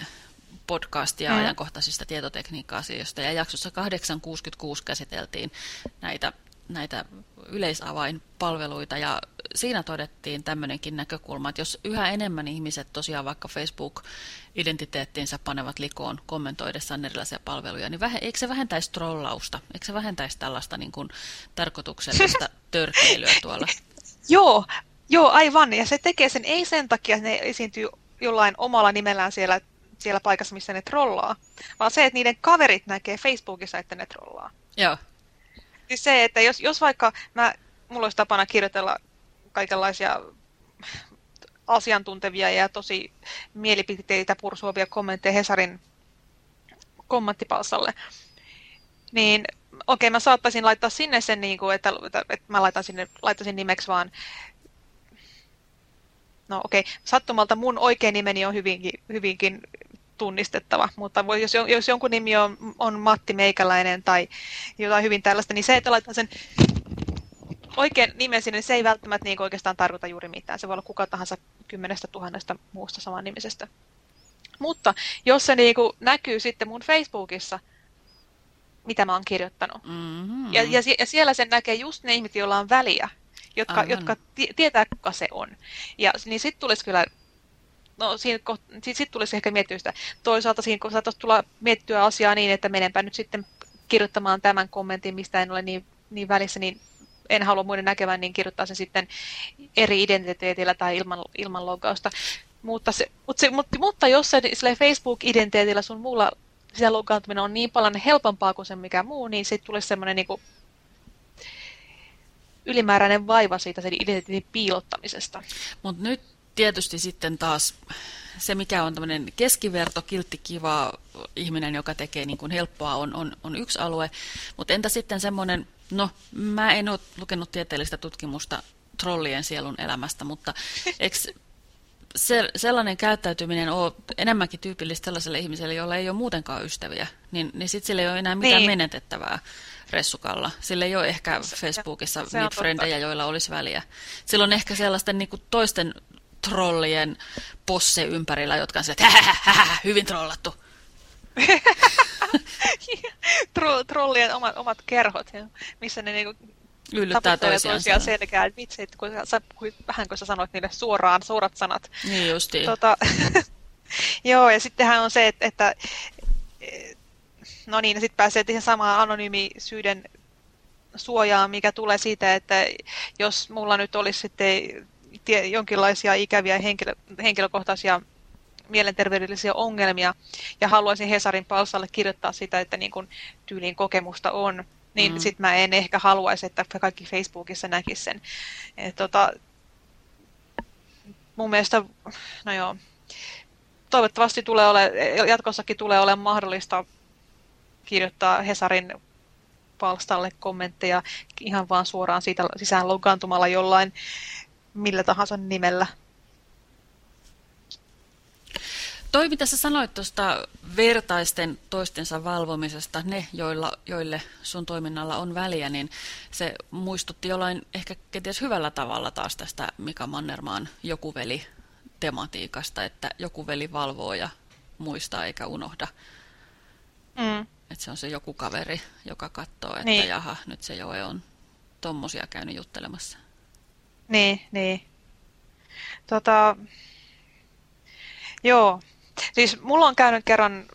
podcastia hmm. ajankohtaisista tietotekniikka-asioista ja jaksossa 866 käsiteltiin näitä näitä yleisavainpalveluita ja siinä todettiin tämmöinenkin näkökulma, että jos yhä enemmän ihmiset tosiaan vaikka Facebook-identiteettiinsä panevat likoon kommentoidessaan erilaisia palveluja, niin vähe, eikö se vähentäisi trollausta? Eikö se vähentäisi tällaista niin kuin, tarkoituksellista [laughs] törkeilyä tuolla? Joo, joo, aivan. Ja se tekee sen ei sen takia, että ne esiintyy jollain omalla nimellään siellä, siellä paikassa, missä ne trollaa, vaan se, että niiden kaverit näkee Facebookissa, että ne trollaa. Joo. Siis se, että jos, jos vaikka mä, mulla olisi tapana kirjoitella kaikenlaisia asiantuntevia ja tosi mielipiteitä pursuavia kommentteja Hesarin kommenttipalstalle, niin okei, mä saattaisin laittaa sinne sen, niin kuin, että, että, että mä laitan sinne, laittaisin nimeksi vaan no okei, sattumalta mun oikein nimeni on hyvinkin, hyvinkin tunnistettava, mutta voi, jos, jos jonkun nimi on, on Matti Meikäläinen tai jotain hyvin tällaista, niin se, että laittaa sen oikein nimen sinne, niin se ei välttämättä niin oikeastaan tarkoita juuri mitään. Se voi olla kuka tahansa kymmenestä tuhannesta muusta samannimisestä. Mutta jos se niin kuin näkyy sitten mun Facebookissa, mitä mä oon kirjoittanut, mm-hmm. ja, ja, ja siellä sen näkee just ne ihmiset, joilla on väliä, jotka, jotka tietää, kuka se on. Ja niin sitten tulisi kyllä no siinä sitten sit tulisi ehkä miettiä sitä. Toisaalta siinä saattaisi tulla miettiä asiaa niin, että menenpä nyt sitten kirjoittamaan tämän kommentin, mistä en ole niin, niin välissä, niin en halua muiden näkevän, niin kirjoittaa sen sitten eri identiteetillä tai ilman, ilman logausta. Mutta, se, mutta, se, mutta, mutta jos se Facebook-identiteetillä sun muulla siellä logaantuminen on niin paljon helpompaa kuin se mikä muu, niin sitten tulee semmoinen niin ylimääräinen vaiva siitä sen identiteetin piilottamisesta. Mutta nyt tietysti sitten taas se, mikä on tämmöinen keskiverto, kiltti, kiva ihminen, joka tekee niin kuin helppoa, on, on, on yksi alue. Mutta entä sitten semmoinen, no mä en ole lukenut tieteellistä tutkimusta trollien sielun elämästä, mutta [laughs] eikö se, sellainen käyttäytyminen on enemmänkin tyypillistä sellaiselle ihmiselle, jolla ei ole muutenkaan ystäviä, niin, niin sitten sillä ei ole enää mitään niin. menetettävää ressukalla. Sillä ei ole ehkä Facebookissa se frendejä, joilla olisi väliä. Silloin ehkä sellaisten niin kuin toisten trollien posse ympärillä, jotka on että hyvin trollattu. [laughs] Tro, trollien omat, omat kerhot, missä ne niinku yllyttää toisiaan. toisiaan selkää, että vitsi, että kun sä puhuit vähän, kun sä sanoit niille suoraan, suorat sanat. Niin justiin. Tota, [laughs] joo, ja sittenhän on se, että, että no niin, sitten pääsee siihen samaan anonyymisyyden suojaan, mikä tulee siitä, että jos mulla nyt olisi sitten jonkinlaisia ikäviä henkilö, henkilökohtaisia mielenterveydellisiä ongelmia ja haluaisin Hesarin palstalle kirjoittaa sitä, että niin kuin tyylin kokemusta on, niin mm. sitten mä en ehkä haluaisi, että kaikki Facebookissa näkisi sen. Et, tota, mun mielestä, no joo, toivottavasti tulee ole, jatkossakin tulee olemaan mahdollista kirjoittaa Hesarin palstalle kommentteja ihan vaan suoraan siitä sisään logaantumalla jollain millä tahansa nimellä. toi, mitä sä sanoit tuosta vertaisten toistensa valvomisesta, ne, joilla, joille sun toiminnalla on väliä, niin se muistutti jollain ehkä kenties hyvällä tavalla taas tästä Mika Mannermaan joku veli tematiikasta, että joku veli valvoo ja muistaa eikä unohda. Mm. Että se on se joku kaveri, joka katsoo, että niin. jaha, nyt se Joe on tommosia käynyt juttelemassa. Niin, niin. Tota, joo, siis mulla on käynyt kerran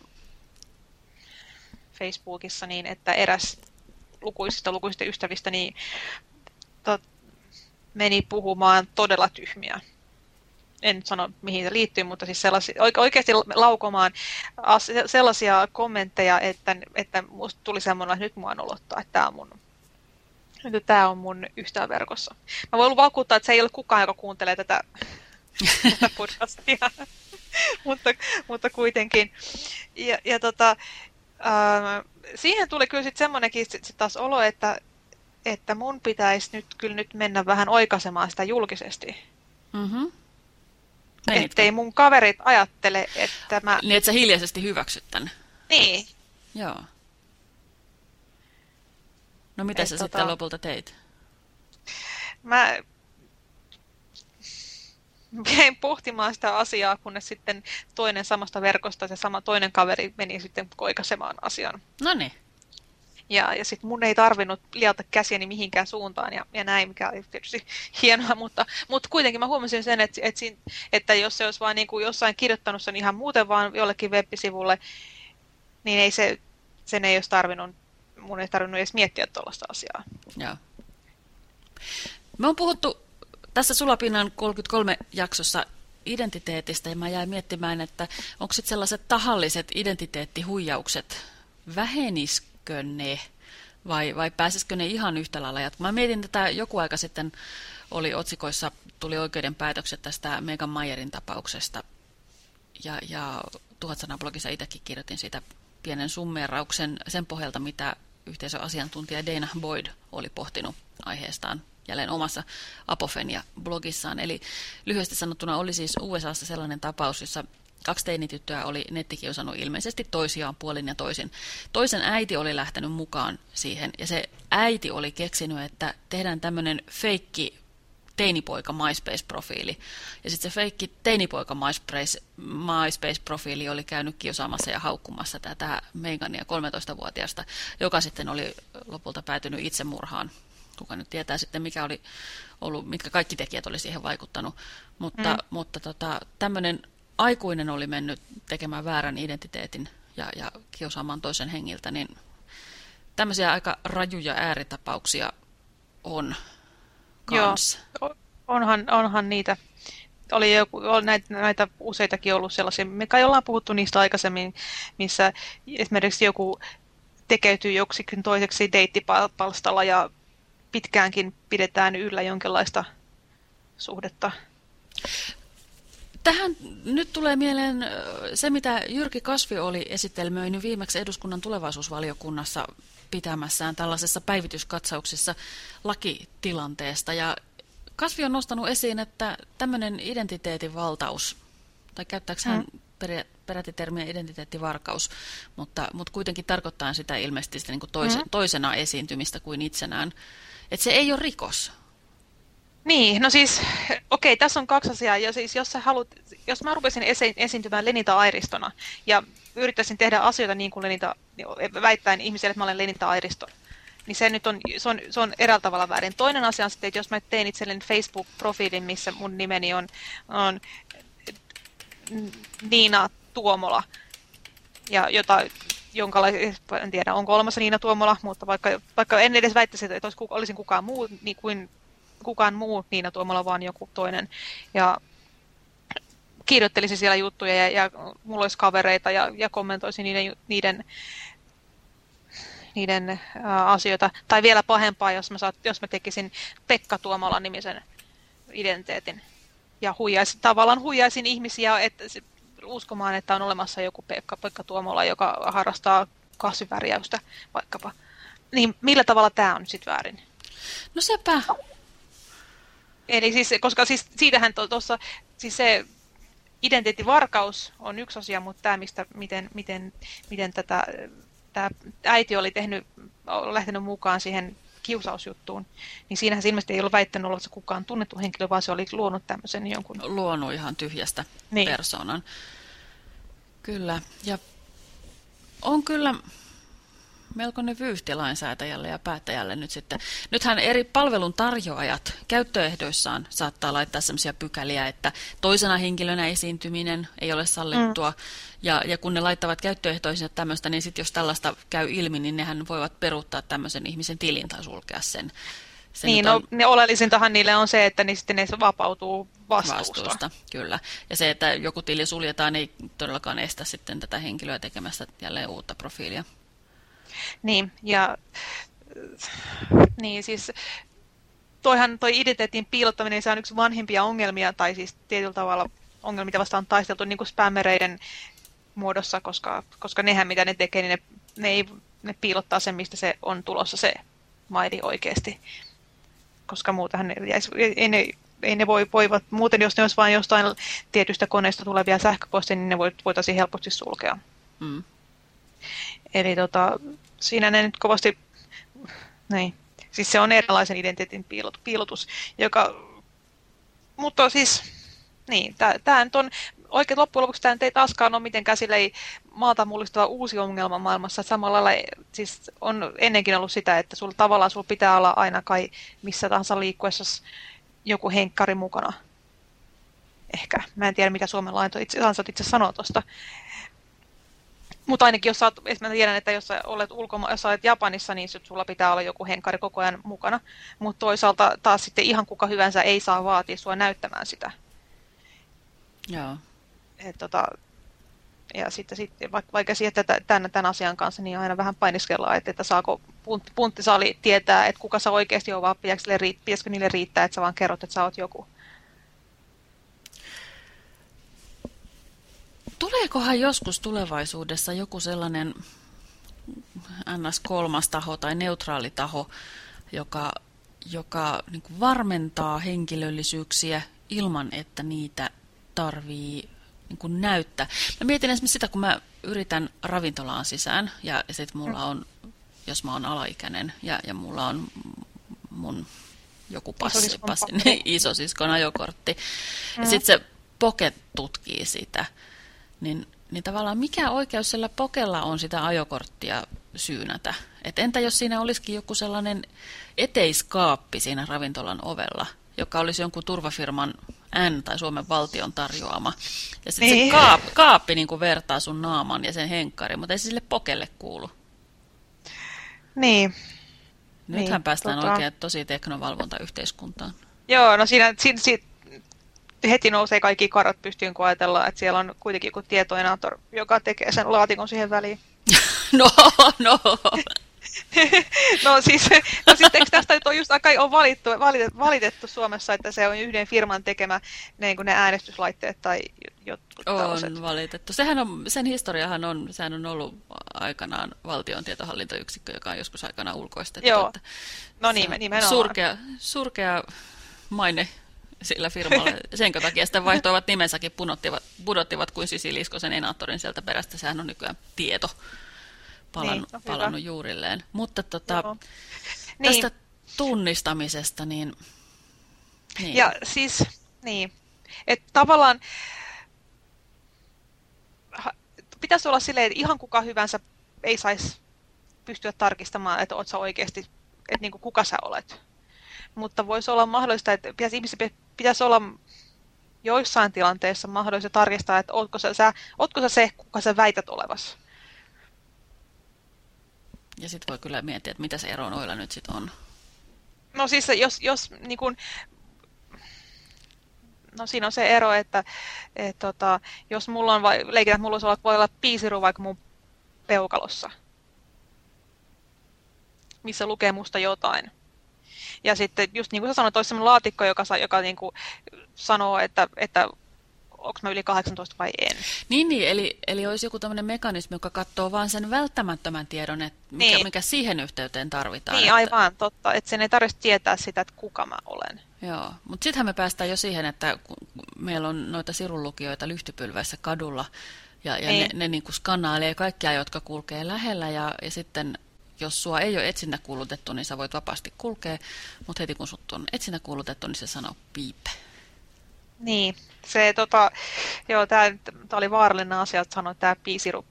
Facebookissa niin, että eräs lukuisista lukuisista ystävistä niin, tot, meni puhumaan todella tyhmiä. En nyt sano, mihin se liittyy, mutta siis sellaisia, oikeasti laukomaan sellaisia kommentteja, että, että musta tuli semmoinen, että nyt mua nolottaa, että tämä on mun nyt tämä on mun ystäväverkossa. Mä voin vakuuttaa, että se ei ole kukaan, joka kuuntelee tätä, tätä [laughs] podcastia, [laughs] mutta, mutta kuitenkin. Ja, ja tota, äh, siihen tuli kyllä sitten semmoinenkin sit taas olo, että, että mun pitäisi nyt kyllä nyt mennä vähän oikaisemaan sitä julkisesti. Mm-hmm. Ettei mun kaverit ajattele, että mä... Niin, että sä hiljaisesti hyväksyt tämän. Niin. Joo. No mitä Et sä tota... sitten lopulta teit? Mä jäin pohtimaan sitä asiaa, kunnes sitten toinen samasta verkosta, se sama toinen kaveri meni sitten koikasemaan asian. No niin. Ja, ja sitten mun ei tarvinnut liata käsiäni mihinkään suuntaan ja, ja näin, mikä oli tietysti [laughs] hienoa, mutta, mutta kuitenkin mä huomasin sen, että, että, että jos se olisi vain niin kuin jossain kirjoittanut sen ihan muuten vaan jollekin web-sivulle, niin ei se, sen ei olisi tarvinnut mun ei tarvinnut edes miettiä tuollaista asiaa. Joo. Me on puhuttu tässä Sulapinnan 33 jaksossa identiteetistä ja mä jäin miettimään, että onko sitten sellaiset tahalliset identiteettihuijaukset, väheniskö ne vai, vai pääsisikö ne ihan yhtä lailla? Mä mietin tätä joku aika sitten, oli otsikoissa, tuli oikeuden päätökset tästä Megan Mayerin tapauksesta ja, ja tuhatsanablogissa itsekin kirjoitin siitä pienen summerauksen sen pohjalta, mitä yhteisöasiantuntija Dana Boyd oli pohtinut aiheestaan jälleen omassa Apofenia-blogissaan. Eli lyhyesti sanottuna oli siis USAssa sellainen tapaus, jossa kaksi teinityttöä oli nettikiusannut ilmeisesti toisiaan puolin ja toisin. Toisen äiti oli lähtenyt mukaan siihen, ja se äiti oli keksinyt, että tehdään tämmöinen feikki teinipoika MySpace-profiili. Ja sitten se feikki teinipoika MySpace-profiili oli käynyt kiusaamassa ja haukkumassa tätä Megania 13-vuotiaasta, joka sitten oli lopulta päätynyt itsemurhaan. Kuka nyt tietää sitten, mikä oli ollut, mitkä kaikki tekijät oli siihen vaikuttanut. Mutta, mm. mutta tota, tämmöinen aikuinen oli mennyt tekemään väärän identiteetin ja, ja kiusaamaan toisen hengiltä, niin tämmöisiä aika rajuja ääritapauksia on kanssa. Joo, onhan, onhan niitä. Oli joku, näitä, näitä useitakin ollut sellaisia, me kai ollaan puhuttu niistä aikaisemmin, missä esimerkiksi joku tekeytyy joksikin toiseksi deittipalstalla ja pitkäänkin pidetään yllä jonkinlaista suhdetta. Tähän nyt tulee mieleen se, mitä Jyrki Kasvi oli esittelmöinyt viimeksi eduskunnan tulevaisuusvaliokunnassa pitämässään tällaisessa päivityskatsauksessa lakitilanteesta. Ja Kasvi on nostanut esiin, että tämmöinen identiteetin valtaus, tai käyttääkö hän hmm. peräti termiä identiteettivarkaus, mutta, mutta kuitenkin tarkoittaa sitä ilmeisesti sitä niin kuin toise, hmm. toisena esiintymistä kuin itsenään, että se ei ole rikos. Niin, no siis, okei, tässä on kaksi asiaa. Ja siis, jos, sä haluat, jos mä rupesin esi esiintymään Lenita Airistona ja yrittäisin tehdä asioita niin kuin Lenita, väittäen ihmiselle, että mä olen Lenita Airisto, niin se nyt on, se on, se on eräällä tavalla väärin. Toinen asia on sitten, että jos mä teen itselleni Facebook-profiilin, missä mun nimeni on, on Niina Tuomola, ja jota, jonka, en tiedä onko olemassa Niina Tuomola, mutta vaikka, vaikka en edes väittäisi, että olisi, olisin kukaan muu niin kuin kukaan muu Niina Tuomola, vaan joku toinen. Ja kirjoittelisin siellä juttuja ja, ja mulla olisi kavereita ja, ja kommentoisin niiden, niiden, niiden ä, asioita. Tai vielä pahempaa, jos mä, saat, jos mä tekisin Pekka Tuomolan nimisen identiteetin. Ja huijaisin, tavallaan huijaisin ihmisiä että, uskomaan, että on olemassa joku Pekka, Pekka Tuomola, joka harrastaa kasvivärjäystä vaikkapa. Niin millä tavalla tämä on sitten väärin? No sepä. Eli siis, koska siis siitähän tuossa, siis se identiteettivarkaus on yksi asia, mutta tämä, mistä, miten, miten, miten tätä, tämä äiti oli tehnyt, lähtenyt mukaan siihen kiusausjuttuun, niin siinähän se ilmeisesti ei ollut väittänyt olla se kukaan tunnettu henkilö, vaan se oli luonut tämmöisen jonkun... Luonut ihan tyhjästä niin. persoonan. Kyllä, ja on kyllä melkoinen vyyhti lainsäätäjälle ja päättäjälle nyt sitten. Nythän eri palvelun tarjoajat käyttöehdoissaan saattaa laittaa sellaisia pykäliä, että toisena henkilönä esiintyminen ei ole sallittua. Mm. Ja, ja kun ne laittavat käyttöehtoisia tämmöistä, niin sitten jos tällaista käy ilmi, niin nehän voivat peruuttaa tämmöisen ihmisen tilin tai sulkea sen. Se niin, no, on... ne oleellisintahan niille on se, että niin sitten ne vapautuu vastuusta. vastuusta. Kyllä. Ja se, että joku tili suljetaan, ei todellakaan estä sitten tätä henkilöä tekemästä jälleen uutta profiilia. Niin, ja niin siis toihan toi identiteetin piilottaminen, niin se on yksi vanhimpia ongelmia, tai siis tietyllä tavalla ongelmia, mitä vastaan on taisteltu niin kuin spämmereiden muodossa, koska, koska nehän mitä ne tekee, niin ne, ne, ei, ne piilottaa sen, mistä se on tulossa se maidi oikeasti. Koska muutenhan ne, ei ne, ei ne voi, voivat, muuten jos ne olisi vain jostain tietystä koneesta tulevia sähköposteja, niin ne voitaisiin helposti sulkea. Mm. Eli tota, siinä ne nyt kovasti, niin, siis se on erilaisen identiteetin piilotus, joka, mutta siis, niin, tämä nyt on, oikein loppujen lopuksi tämä ei taaskaan ole mitenkään ei maalta mullistava uusi ongelma maailmassa. Samalla lailla siis on ennenkin ollut sitä, että sulla tavallaan sulla pitää olla aina kai missä tahansa liikkuessa joku henkkari mukana. Ehkä. Mä en tiedä, mitä Suomen lainto itse, itse sanoo tuosta. Mutta ainakin jos olet, mä tiedän, että jos olet, ulkoma- jos olet Japanissa, niin sulla pitää olla joku henkari koko ajan mukana. Mutta toisaalta taas sitten ihan kuka hyvänsä ei saa vaatia sua näyttämään sitä. Joo. Et, tota, ja sitten, sitten vaikka, vaikka että tämän, tämän asian kanssa, niin aina vähän painiskellaan, että, että saako punttisaali tietää, että kuka sä oikeasti on, vaan pitäisikö niille riittää, että sä vaan kerrot, että sä oot joku. Tuleekohan joskus tulevaisuudessa joku sellainen NS3 taho tai neutraali taho, joka, joka niin kuin varmentaa henkilöllisyyksiä ilman, että niitä tarvii niin kuin näyttää. Mä mietin esimerkiksi sitä, kun mä yritän ravintolaan sisään ja, sitten mulla on, jos mä oon alaikäinen ja, ja mulla on mun joku passi, passi isosiskon ajokortti. Mm. Ja sitten se Pocket tutkii sitä niin, niin tavallaan mikä oikeus sillä pokella on sitä ajokorttia syynätä? Et entä jos siinä olisikin joku sellainen eteiskaappi siinä ravintolan ovella, joka olisi jonkun turvafirman N tai Suomen valtion tarjoama. Ja sitten niin. se kaap, kaappi niin kuin vertaa sun naaman ja sen henkkari, mutta ei se sille pokelle kuulu. Niin. Nythän niin, päästään tota... oikein tosi teknovalvontayhteiskuntaan. Joo, no siinä, siinä, siinä heti nousee kaikki karot pystyyn, kun ajatellaan, että siellä on kuitenkin joku tietoenator, joka tekee sen laatikon siihen väliin. [laughs] no, no. [laughs] no siis, no sitten tästä nyt on just aika on valittu, valitettu, valitettu Suomessa, että se on yhden firman tekemä niin kuin ne äänestyslaitteet tai jotkut On tällaiset. valitettu. Sehän on, sen historiahan on, sehän on ollut aikanaan valtion tietohallintoyksikkö, joka on joskus aikanaan ulkoistettu. Joo, no niin, nimenomaan. Surkea, surkea maine sillä firmalla. Sen takia sitten vaihtoivat nimensäkin, pudottivat, pudottivat kuin Sisiliskosen enaattorin sieltä perästä. Sehän on nykyään tieto palannut, niin, palannut juurilleen. Mutta tota, tästä niin. tunnistamisesta, niin, niin... Ja siis, niin, että tavallaan pitäisi olla silleen, että ihan kuka hyvänsä ei saisi pystyä tarkistamaan, että oot sä oikeasti, että niin kuin kuka sä olet. Mutta voisi olla mahdollista, että pitäisi, ihmisiä pitäisi olla joissain tilanteissa mahdollista tarkistaa, että ootko sä, sä, ootko sä se, kuka sä väität olevas. Ja sitten voi kyllä miettiä, että mitä se ero noilla nyt sitten on. No siis jos, jos niin kun, no siinä on se ero, että et, tota, jos mulla on, vai, leikitään, että mulla olla, voi olla piisiru vaikka mun peukalossa, missä lukee musta jotain. Ja sitten just niin kuin sä sanoit, olisi sellainen laatikko, joka, joka niin kuin sanoo, että, että onko mä yli 18 vai en. Niin, niin eli, eli olisi joku tämmöinen mekanismi, joka katsoo vain sen välttämättömän tiedon, että mikä, niin. mikä siihen yhteyteen tarvitaan. Niin, että... aivan, totta. Että sen ei tarvitse tietää sitä, että kuka mä olen. Joo, mutta sittenhän me päästään jo siihen, että meillä on noita sirunlukijoita lyhtypylväissä kadulla, ja, ja niin. ne, ne niin kuin skannailee kaikkia, jotka kulkee lähellä, ja, ja sitten jos sua ei ole etsintä kuulutettu, niin sä voit vapaasti kulkea, mutta heti kun sut on etsintä kuulutettu, niin se sanoo piipe. Niin, se tota, joo, tää, tää oli vaarallinen asia, että sanoit tää piisiru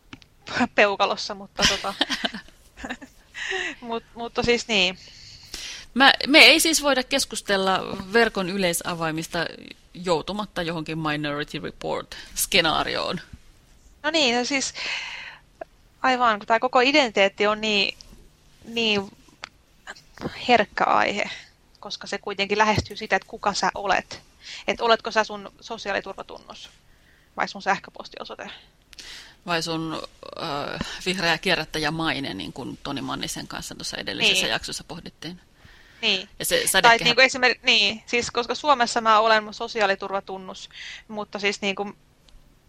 [laughs] peukalossa, mutta tota, [laughs] Mut, mutta siis niin. Mä, me ei siis voida keskustella verkon yleisavaimista joutumatta johonkin Minority Report-skenaarioon. No niin, no siis aivan, kun tämä koko identiteetti on niin, niin herkkä aihe, koska se kuitenkin lähestyy sitä, että kuka sä olet. Että oletko sä sun sosiaaliturvatunnus vai sun sähköpostiosoite? Vai sun äh, vihreä kierrättäjä maine, niin kuin Toni Mannisen kanssa tuossa edellisessä niin. jaksossa pohdittiin. Niin. Ja se tai niin kuin esimerkiksi, niin, siis koska Suomessa mä olen mun sosiaaliturvatunnus, mutta siis niin kuin,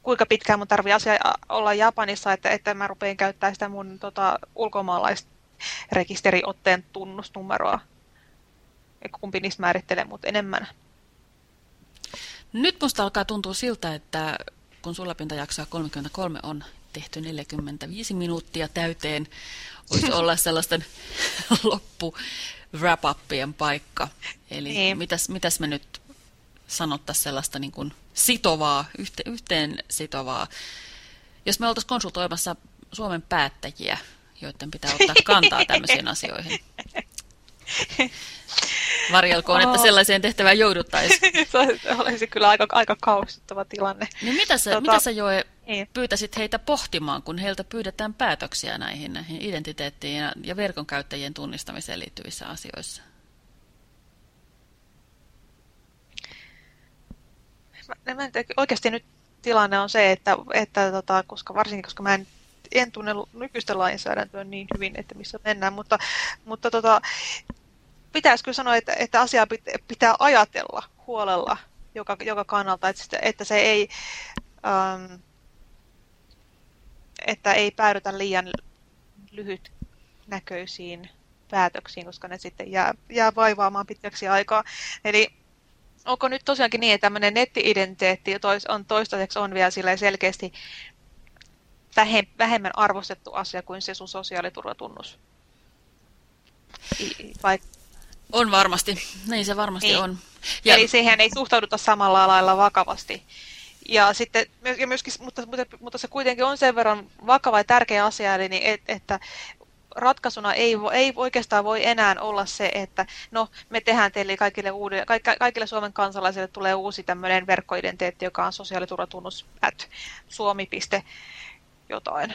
kuinka pitkään mun tarvii asia olla Japanissa, että, että mä rupean käyttämään sitä mun tota, ulkomaalaisrekisteriotteen tunnusnumeroa. Kumpi niistä määrittelee mut enemmän. Nyt musta alkaa tuntua siltä, että kun sulapintajaksoa 33 on tehty 45 minuuttia täyteen, voisi olla [laughs] sellaisten [laughs] loppu wrap-upien paikka. Eli niin. mitäs, mitäs me nyt sanottaisiin sellaista niin kuin sitovaa, yhte, yhteen sitovaa. Jos me oltaisiin konsultoimassa Suomen päättäjiä, joiden pitää ottaa kantaa tämmöisiin [laughs] asioihin. Varjelkoon, että sellaiseen tehtävään jouduttaisiin. [laughs] Se olisi kyllä aika, aika kauhistuttava tilanne. Niin mitä sä, tota, mitä sä Joe niin. pyytäisit heitä pohtimaan, kun heiltä pyydetään päätöksiä näihin, näihin identiteettiin ja, ja verkon käyttäjien tunnistamiseen liittyvissä asioissa? Mä, mä en oikeasti nyt tilanne on se, että, että tota, koska varsinkin koska mä en, en tunne nykyistä lainsäädäntöä niin hyvin, että missä mennään, mutta, mutta tota, pitäisikö sanoa, että, että asiaa pitää ajatella huolella joka, joka kannalta, että, että se ei, ähm, että ei päädytä liian lyhytnäköisiin päätöksiin, koska ne sitten jää, jää vaivaamaan pitkäksi aikaa. Eli onko nyt tosiaankin niin, että tämmöinen netti-identiteetti on toistaiseksi on vielä selkeästi vähemmän arvostettu asia kuin se sun sosiaaliturvatunnus? Vai on varmasti, niin se varmasti niin. on. Ja... Eli siihen ei suhtauduta samalla lailla vakavasti. Ja sitten, ja myöskin, mutta, mutta, mutta se kuitenkin on sen verran vakava ja tärkeä asia, eli niin, et, että ratkaisuna ei, ei oikeastaan voi enää olla se, että no me tehdään teille kaikille, uudelle, kaikille Suomen kansalaisille tulee uusi tämmöinen verkkoidentiteetti, joka on sosiaaliturvatunnus at suomi. jotain.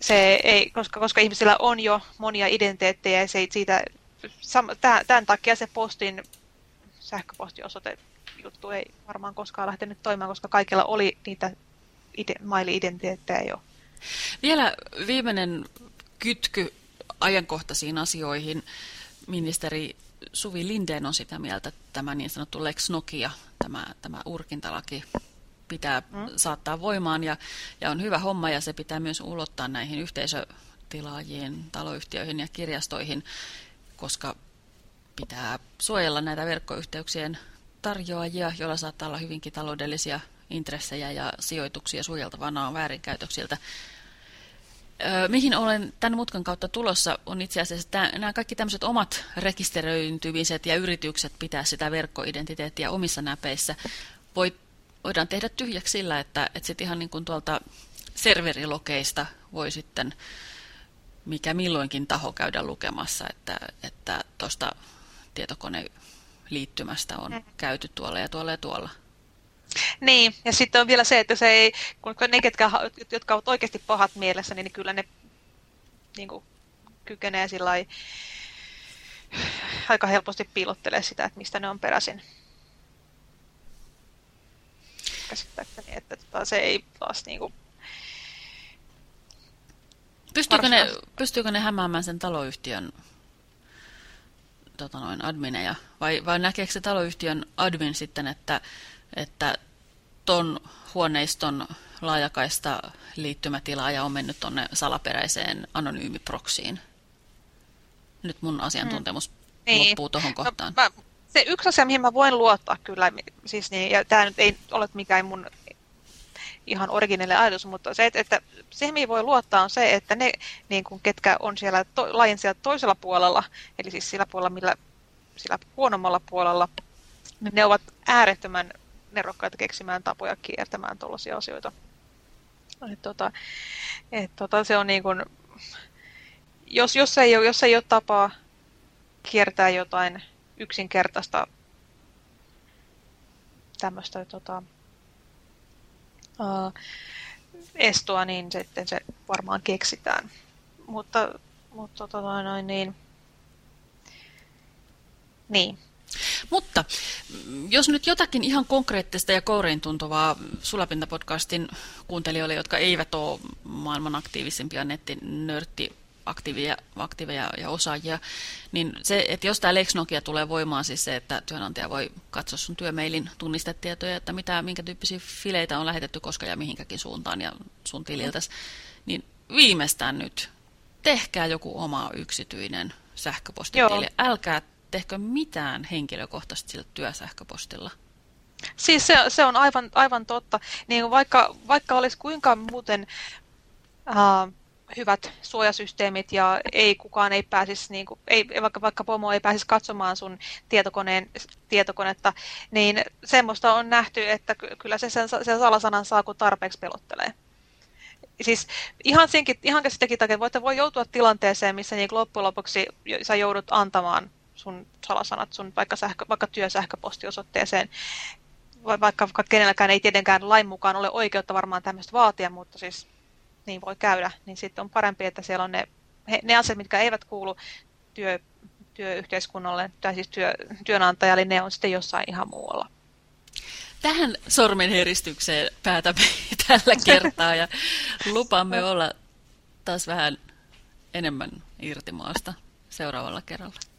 Se ei, koska, koska ihmisillä on jo monia identiteettejä ja se, siitä tämän takia se postin sähköpostiosoite juttu ei varmaan koskaan lähtenyt toimimaan, koska kaikilla oli niitä ide, maili-identiteettejä jo. Vielä viimeinen kytky ajankohtaisiin asioihin. Ministeri Suvi Lindeen on sitä mieltä, että tämä niin sanottu Lex Nokia, tämä, tämä urkintalaki, pitää mm. saattaa voimaan ja, ja on hyvä homma ja se pitää myös ulottaa näihin yhteisötilaajiin, taloyhtiöihin ja kirjastoihin koska pitää suojella näitä verkkoyhteyksien tarjoajia, joilla saattaa olla hyvinkin taloudellisia intressejä ja sijoituksia suojeltavana väärinkäytöksiltä. Mihin olen tämän mutkan kautta tulossa on itse asiassa että nämä kaikki tämmöiset omat rekisteröintymiset ja yritykset pitää sitä verkkoidentiteettiä omissa näpeissä. Voit, voidaan tehdä tyhjäksi sillä, että, että sitten ihan niin kuin tuolta serverilokeista voi sitten mikä milloinkin taho käydä lukemassa, että että tuosta tietokoneliittymästä on mm. käyty tuolla ja tuolla ja tuolla. Niin, ja sitten on vielä se, että se ei, kun ne, ketkä, jotka ovat oikeasti pahat mielessä, niin kyllä ne niin kuin, kykenee sillä aika helposti piilottelee sitä, että mistä ne on peräisin. Käsittääkseni, että tota, se ei taas niin kuin, Pystyykö ne, pystyykö ne hämäämään sen taloyhtiön tota noin, admineja? Vai, vai näkeekö se taloyhtiön admin sitten, että että ton huoneiston laajakaista liittymätilaaja on mennyt tuonne salaperäiseen anonyymiproksiin. Nyt mun asiantuntemus mm. niin. loppuu tuohon kohtaan. No, mä, se yksi asia, mihin mä voin luottaa kyllä, siis niin, ja tämä nyt ei ole mikään mun ihan originelle ajatus, mutta se, että, että se, mihin voi luottaa, on se, että ne, niin kuin, ketkä on siellä to, lajin siellä toisella puolella, eli siis sillä puolella, millä, sillä huonommalla puolella, niin ne ovat äärettömän nerokkaita keksimään tapoja kiertämään tuollaisia asioita. Et, tota, et, tota, se on niin kuin, jos, jos, ei ole, jos ei ole tapaa kiertää jotain yksinkertaista tämmöistä tota, uh, estoa, niin sitten se varmaan keksitään. Mutta, mutta tota, noin, niin, niin. Mutta jos nyt jotakin ihan konkreettista ja kourein tuntuvaa Sulapinta-podcastin kuuntelijoille, jotka eivät ole maailman aktiivisimpia nettinörtti aktiiveja, aktiiveja ja osaajia, niin se, että jos tämä Lex Nokia tulee voimaan, siis se, että työnantaja voi katsoa sun työmailin tunnistetietoja, että mitä, minkä tyyppisiä fileitä on lähetetty koska ja mihinkäkin suuntaan ja sun tililtäs, niin viimeistään nyt tehkää joku oma yksityinen sähköpostitili. Älkää tehkö mitään henkilökohtaisesti sillä työsähköpostilla. Siis se, se on aivan, aivan totta. Niin vaikka, vaikka olisi kuinka muuten uh, hyvät suojasysteemit ja ei kukaan ei pääsisi, niin kuin, ei, vaikka, vaikka pomo ei pääsisi katsomaan sun tietokoneen, tietokonetta, niin semmoista on nähty, että kyllä se sen, sen salasanan saa, kun tarpeeksi pelottelee. Siis ihan, senkin, ihan sitäkin takia, että voi joutua tilanteeseen, missä niin loppujen lopuksi sä joudut antamaan sun salasanat sun vaikka, sähkö, vaikka työsähköpostiosoitteeseen, vaikka, vaikka kenelläkään ei tietenkään lain mukaan ole oikeutta varmaan tämmöistä vaatia, mutta siis niin voi käydä, niin sitten on parempi, että siellä on ne, ne asiat, mitkä eivät kuulu työ, työyhteiskunnalle tai siis työ, työnantajalle, ne on sitten jossain ihan muualla. Tähän sormenheristykseen päätämme [laughs] tällä kertaa ja lupamme olla taas vähän enemmän irtimaasta seuraavalla kerralla.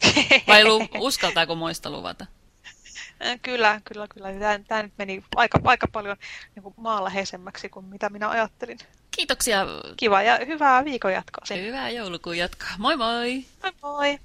[laughs] Vai lu, uskaltaako muista luvata? Äh, kyllä, kyllä, kyllä. Tämä, tämä nyt meni aika, aika paljon niin maanläheisemmäksi kuin mitä minä ajattelin. Kiitoksia. Kiva ja hyvää viikon jatkoa. Hyvää joulukuun jatkoa. Moi moi! Moi moi!